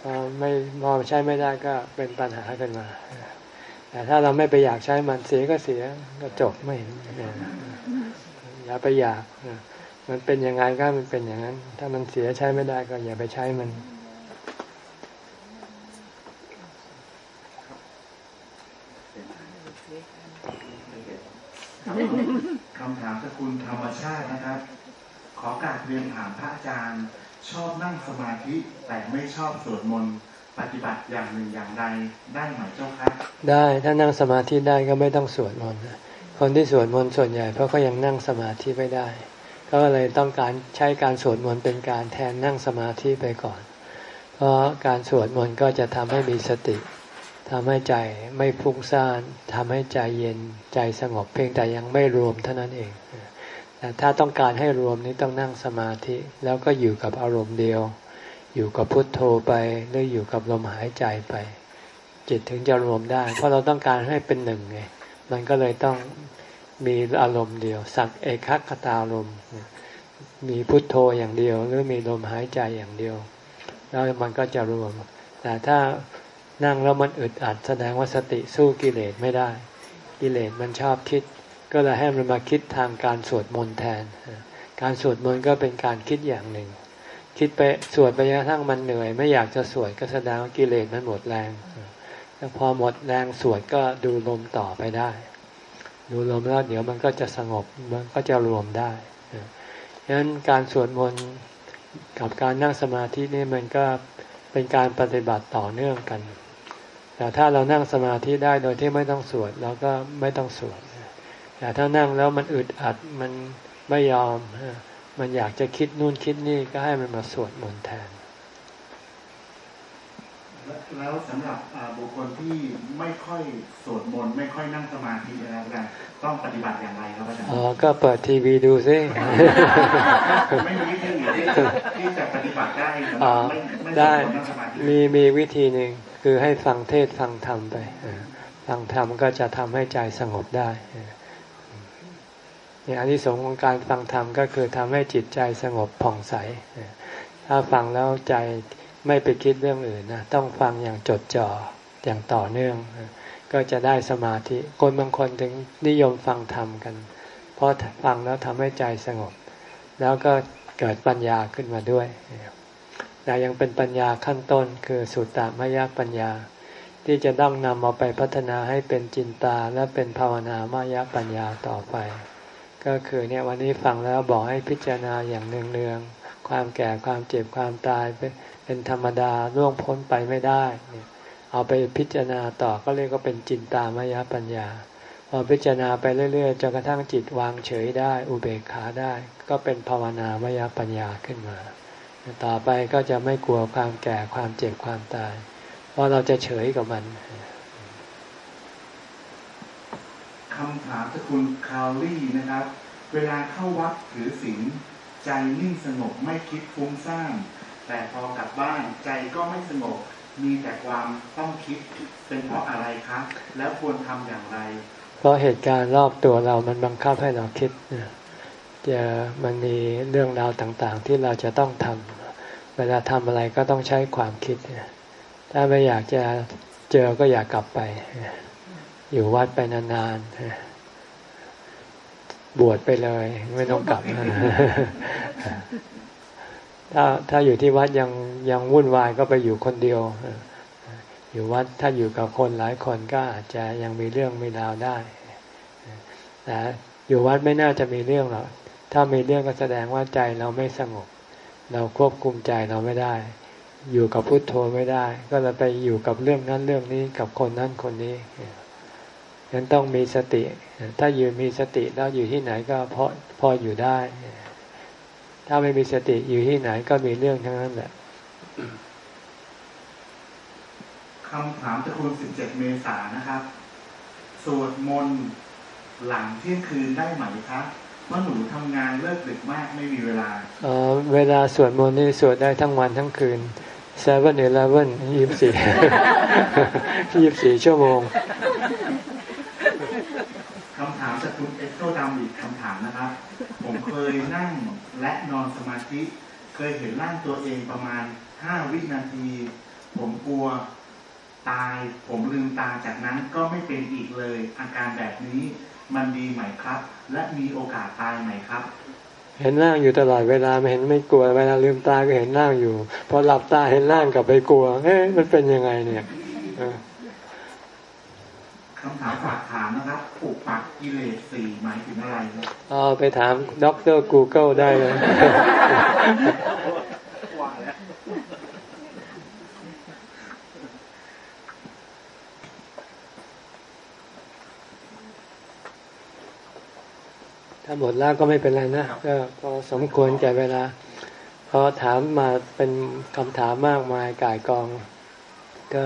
พอไม่พอใช้ไม่ได้ก็เป็นปัญหาขึ้นมา แต่ถ้าเราไม่ไปอยากใช้มันเสียก็เสียก็จบไม่เห็นอย่าไปอยาก มันเป็นยังไงก็มันเป็นอย่างนั้น ถ้ามันเสียใช้ไม่ได้ก็อย่าไปใช้มันคำถามสกุลธรรมชาตินะครับ ขอการเรียนถามพระอาจารย์ ชอบนั่งสมาธิแต่ไม่ชอบสวดมนต์ปฏิบัติอย่างหนึ่งอย่างใดได้ไหมเจ้าคะได้ถ้านั่งสมาธิได้ก็ไม่ต้องสวดมนต์คนที่สวดมนต์ส่วนใหญ่เพราะเขายังนั่งสมาธิไม่ได้ ก็เลยต้องการใช้การสวดมนต์เป็นการแทนนั่งสมาธิไปก่อน เพราะการสวดมนต์ก็จะทำให้มีสติทำให้ใจไม่ฟุ้งซ่านทำให้ใจเย็นใจสงบเพียงแต่ยังไม่รวมเท่านั้นเองแต่ถ้าต้องการให้รวมนี้ต้องนั่งสมาธิ แล้วก็อยู่กับอารมณ์เดียว อยู่กับพุทโธไปหรืออยู่กับลมหายใจไป จิตถึงจะรวมได้ เพราะเราต้องการให้เป็นหนึ่งไงมันก็เลยต้อง มีอารมณ์เดียว สักเอกคตารมณ์มีพุทโธอย่างเดียว หรือมีลมหายใจอย่างเดียว แล้วมันก็จะรวม แต่ถ้านั่งแล้วมันอึดอัดแสดงว่าสติสู้กิเลสไม่ได้ กิเลสมันชอบคิด ก็เลยให้มันมาคิดทางการสวดมนต์แทน การสวดมนต์ก็เป็นการคิดอย่างหนึ่ง คิดไปสวดไปจนกระทั่งมันเหนื่อย ไม่อยากจะสวดก็แสดงว่ากิเลสมันหมดแรงแล้วพอหมดแรงสวดก็ดูลมต่อไปได้ ดูลมแล้วเดี๋ยวมันก็จะสงบมันก็จะรวมได้ฉะนั้นการสวดมนต์กับการนั่งสมาธินี่มันก็เป็นการปฏิบัติต่อเนื่องกัน แต่ถ้าเรานั่งสมาธิได้โดยที่ไม่ต้องสวดเราก็ไม่ต้องสวด แต่ถ้านั่งแล้วมันอึดอัดมันไม่ยอม มันอยากจะคิดนู่นคิดนี่ก็ให้มันมาสวดมนต์แทน แล้วสำหรับอ่าบุคคลที่ไม่ค่อยสวดมนต์ไม่ค่อยนั่งสมาธินะครับอาจารย์ต้องปฏิบัติอย่างไรครับอาจารย์อ๋อก็เปิดทีวีดูซิไม่มีวิธีอื่นที่ที่จะปฏิบัติได้สำหอ๋รัอบไม่ไม่สได้วดมนต์นั่งสมาธิมีมีวิธีหนึ่งคือให้ฟังเทศฟังธรรมไปเออฟังธรรมก็จะทำให้ใจสงบได้เออเนี่ยอันที่สงส์ของการฟังธรรมก็คือทำให้จิตใจสงบผ่องใสเออถ้าฟังแล้วใจ ไม่ไปคิดเรื่องอื่นนะต้องฟังอย่างจดจ่ออย่างต่อเนื่อง ก็จะได้สมาธิ คนบางคนถึงนิยมฟังธรรมกัน เพราะฟังแล้วทำให้ใจสงบ แล้วก็เกิดปัญญาขึ้นมาด้วยแต่ยังเป็นปัญญาขั้นต้นคือสุตตมยปัญญา ที่จะต้องนำเอาไปพัฒนาให้เป็นจินตาและเป็นภาวนามายปัญญาต่อไป ก็คือเนี่ยวันนี้ฟังแล้วบอกให้พิจารณาอย่างเนืองๆความแก่ความเจ็บความตาย เป็นธรรมดาล่วงพ้นไปไม่ได้ เอาไปพิจารณาต่อก็เรียกว่าเป็นจินตามายปัญญา พอพิจารณาไปเรื่อยๆจนกระทั่งจิตวางเฉยได้ อุเบกขาได้ ก็เป็นภาวนามายปัญญาขึ้นมา ต่อไปก็จะไม่กลัวความแก่ความเจ็บความตาย เพราะเราจะเฉยกับมันคำถามสกุลคาลี่นะครับ เวลาเข้าวัดถือศีลใจนิ่งสงบไม่คิดฟุ้งซ่าน แต่พอกลับบ้านใจก็ไม่สงบ มีแต่ความต้องคิดเป็นเพราะอะไรครับ แล้วควรทำอย่างไร เพราะเหตุการณ์รอบตัวเรามันบังคับให้เราคิดจะมันมีเรื่องราวต่างๆ ที่เราจะต้องทำเวลาทำอะไรก็ต้องใช้ความคิด ถ้าไม่อยากจะเจอก็อยากกลับไป อยู่วัดไปนานๆบวชไปเลย ไม่ต้องกลับ ถ้าถ้าอยู่ที่วัดยังยังวุ่นวายก็ไปอยู่คนเดียว อยู่วัดถ้าอยู่กับคนหลายคนก็อาจจะยังมีเรื่องมีราวได้แต่อยู่วัดไม่น่าจะมีเรื่องหรอกถ้ามีเรื่องก็แสดงว่าใจเราไม่สงบ เราควบคุมใจเราไม่ได้ อยู่กับพุทโธไม่ได้ ก็เลยไปอยู่กับเรื่องนั้นเรื่องนี้กับคนนั้นคนนี้ยังต้องมีสติ ถ้าอยู่มีสติแล้วอยู่ที่ไหนก็พอพออยู่ได้ ถ้าไม่มีสติอยู่ที่ไหนก็มีเรื่องทั้งนั้นแหละคำถามจากคุณ17 เมษายนนะครับ สวดมนต์หลังเที่ยงคืนได้ไหมครับเพราะหนูทำงานเลิกดึกมากไม่มีเวลาเออเวลาสวดมนต์นี่สวดได้ทั้งวันทั้งคืน seven eleven ยี่สิบสี่ยี่สิบสี่ชั่วโมงคำถามจากคุณเอสโตดำอีกคำถามนะครับ ผมเคยนั่ง และนอนสมาธิ เคยเห็นร่างตัวเองประมาณ5วินาที ผมกลัวตาย ผมลืมตาจากนั้นก็ไม่เป็นอีกเลย อาการแบบนี้มันดีไหมครับ และมีโอกาสตายไหมครับ เห็นร่างอยู่ตลอดเวลาไม่เห็นไม่กลัวเวลาลืมตาก็เห็นร่างอยู่ พอหลับตาเห็นร่างกลับไปกลัวเอ๊ะมันเป็นยังไงเนี่ยอ คำถามฝากถามนะครับปลูกปักกิเลสสี่หมายถึงอะไรครับเอาไปถามด็อกเตอร์ Google ได้เลยถ้าหมดแล้วก็ไม่เป็นไรนะ ก็พอสมควรแก่เวลาพอถามมาเป็นคำถามมากมายก่ายกอง ก็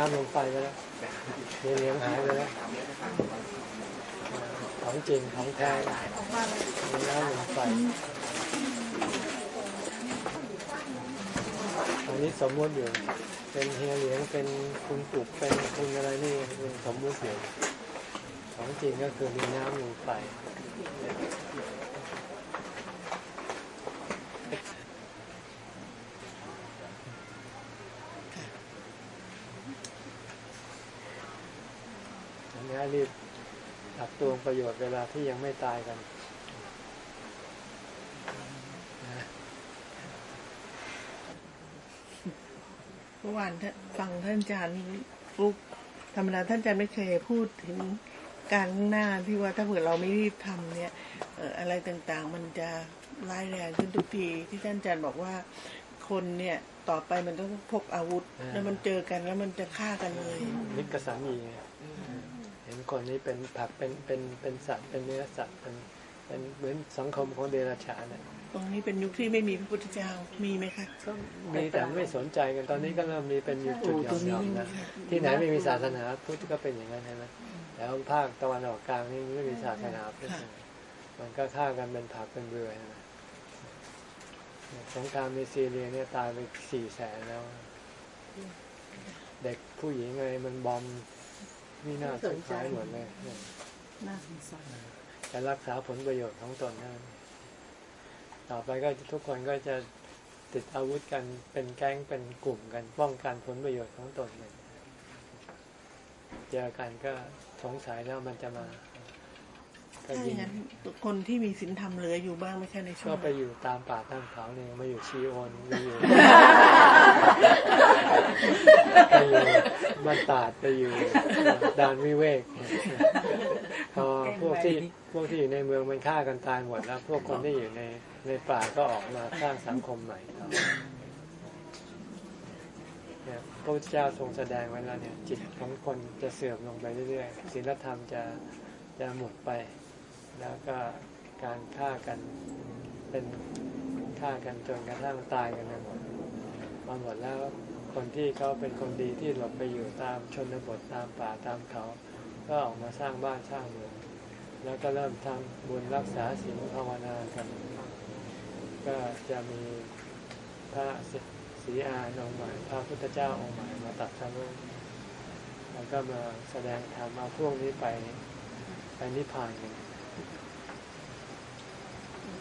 ก ลายเงินน้ำลงไปไปแล้วเหลียงหายไปแล้วของจริงของแท้ดินน้ำลงไปอันนี้สมมติอยู่ เป็นเฮียเหลียงเป็นคุณปุกเป็นคุณอะไรนี่เป็นสมมติอยู่ของจริงก็คือดินน้ำลงไป อันนี้รีบ ตักตวงประโยชน์เวลาที่ยังไม่ตายกันนะเมื่อวานท่านฟังท่านอาจารย์ฟลุกธรรมดาท่านอาจารย์ไม่เคยพูดถึงการข้างหน้าที่ว่าถ้าเผื่อเราไม่รีบทำเนี่ยเอ่ออะไรต่างๆ มันจะร้ายแรงขึ้นทุกทีที่ท่านอาจารย์บอกว่าคนเนี่ยต่อไปมันต้องพกอาวุธ แล้วมันเจอกันแล้วมันจะฆ่ากันเลยนิกสามีไงเห็น คนนี้เป็นผักเป็นเป็นเป็นสัตว์เป็นเนื้อสัตว์เป็นเป็นเหมือนสังคมของเดรัจฉานน่ะตรงนี้เป็นยุคที่ไม่มีพระพุทธเจ้ามีไหมคะก็มีแต่ไม่สนใจกันตอนนี้ก็เริ่มมีเป็นอยู่จุดยอมๆนะที่ไหนไม่มีศาสนาพุทธก็เป็นอย่างนั้นใช่ไหมแล้วภาคตะวันออกกลางนี่ไม่มีศาสนาพุทธมันก็ฆ่ากันเป็นผักเป็นเบือนะสงครามในซีเรียเนี่ยตายไปสี่แสนแล้ว เด็กผู้หญิงอะไรมันบอม วินาศสุดท้ายหมดเลยน่าสงสารจะรักษาผลประโยชน์ของตนนั่นต่อไปก็ทุกคนก็จะติดอาวุธกันเป็นแก๊งเป็นกลุ่มกันป้องกันผลประโยชน์ของตนเลยเจอกันก็สงสัยแล้วมันจะมาก็ถ้าอยิ่งย่างนั้นคนที่มีศีลธรรมเหลืออยู่บ้างไหมคะในช่วก็งไปอยู่ตามป่าตามเขาเนี่ยมาอยู่ชีโอนไปอยู่ไปอยู่ บ้านตาดไปอยู่ดานวิเวกพอพวกที่พวกที่อยู่ในเมืองมันฆ่ากันตายหมดแล้ว พวกคนที่อยู่ในในป่าก็ออกมาสร้างสังคมใหม่เนี่ยพระเจ้าทรงแสดงไว้แล้วเนี่ย จิตของคนจะเสื่อมลงไปเรื่อยๆศีลธรรมจะจะหมดไป แล้วก็การฆ่ากันเป็นฆ่ากันจนกระทั่งตายกันไปหมดพอหมดแล้ว คนที่เขาเป็นคนดีที่หลบไปอยู่ตามชนบทตามป่าตามเขา ก็ออกมาสร้างบ้านสร้างเมืองแล้วก็เริ่มทำบุญรักษาศีลภาวนากัน ก็จะมีพระศรีอานองค์ใหม่พระพุทธเจ้าองค์ใหม่มาตัดสรุปแล้วก็มาแสดงธรรมเอาพวกนี้ไปไปนิพพานกัน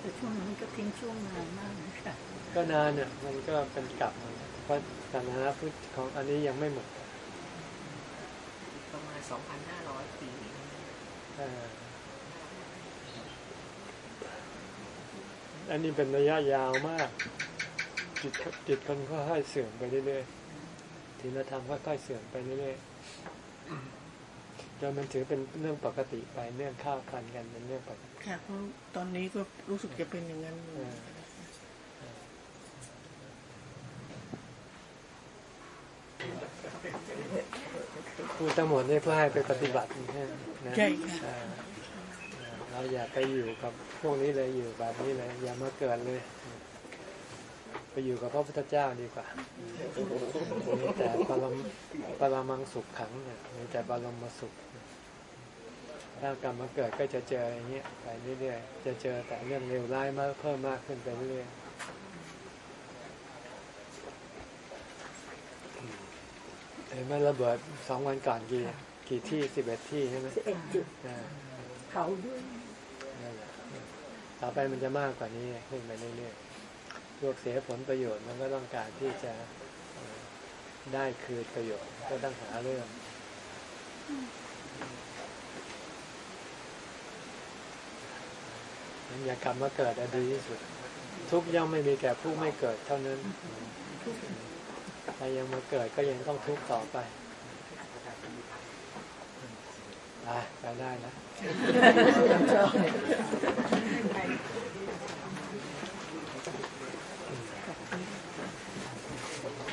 แต่ช่วงนั้นก็ทิ้งช่วงนานมากนะคะก็นานเนี่ยมันก็เป็นกลับมาเพ ราะศาสนาพุทธของอันนี้ยังไม่หมด ประมาณ2,500ปีเอ่ออันนี้เป็นระยะยาวมาก จิตจิตคนค่อยๆเสื่อมไปเรื่อยๆศีลธรรมค่อยๆเสื่อมไปเรื่อยๆจนมันถือเป็นเรื่องปกติไปเรื่องข้าวพันกันเป็นเรื่องปกติค่ะเพราะตอนนี้ก็รู้สึกจะเป็นอย่างนั้นอยู่ เออ พูดทั้งหมดนี่เพื่อให้ไปปฏิบัตินะใช่ค่ะเออเราอย่าไปอยู่กับพวกนี้เลยอยู่แบบนี้เลย อย่ามาเกิดเลย ไปอยู่กับพระพุทธเจ้าดีกว่ามีแต่ปรมปรมังสุขขังเนี่ยมีแต่ปรมสุขถ้ากลับมาเกิดก็จะเจออย่างเงี้ยไปเรื่อยๆจะเจอแต่เรื่องเลวร้ายมากเพิ่มมากขึ้นไปเรื่อยๆ เห็นไหมระเบิดสองวันก่อนกี่กี่ที่สิบเอ็ดที่ใช่ไหม11จุดอ่าเขาด้วยนั่นแหละต่อไปมันจะมากกว่านี้ขึ้นไปเรื่อยๆพวกเสียผลประโยชน์มันก็ต้องการที่จะเอ่อได้คืนประโยชน์ ก็ต้องหาเรื่องมันอย่ากลับมาเกิดอะดีที่สุด ทุกข์ย่อมไม่มีแก่ผู้ไม่เกิดเท่านั้น ถ้ายังมาเกิดก็ยังต้องทุกข์ต่อไปไปได้นะ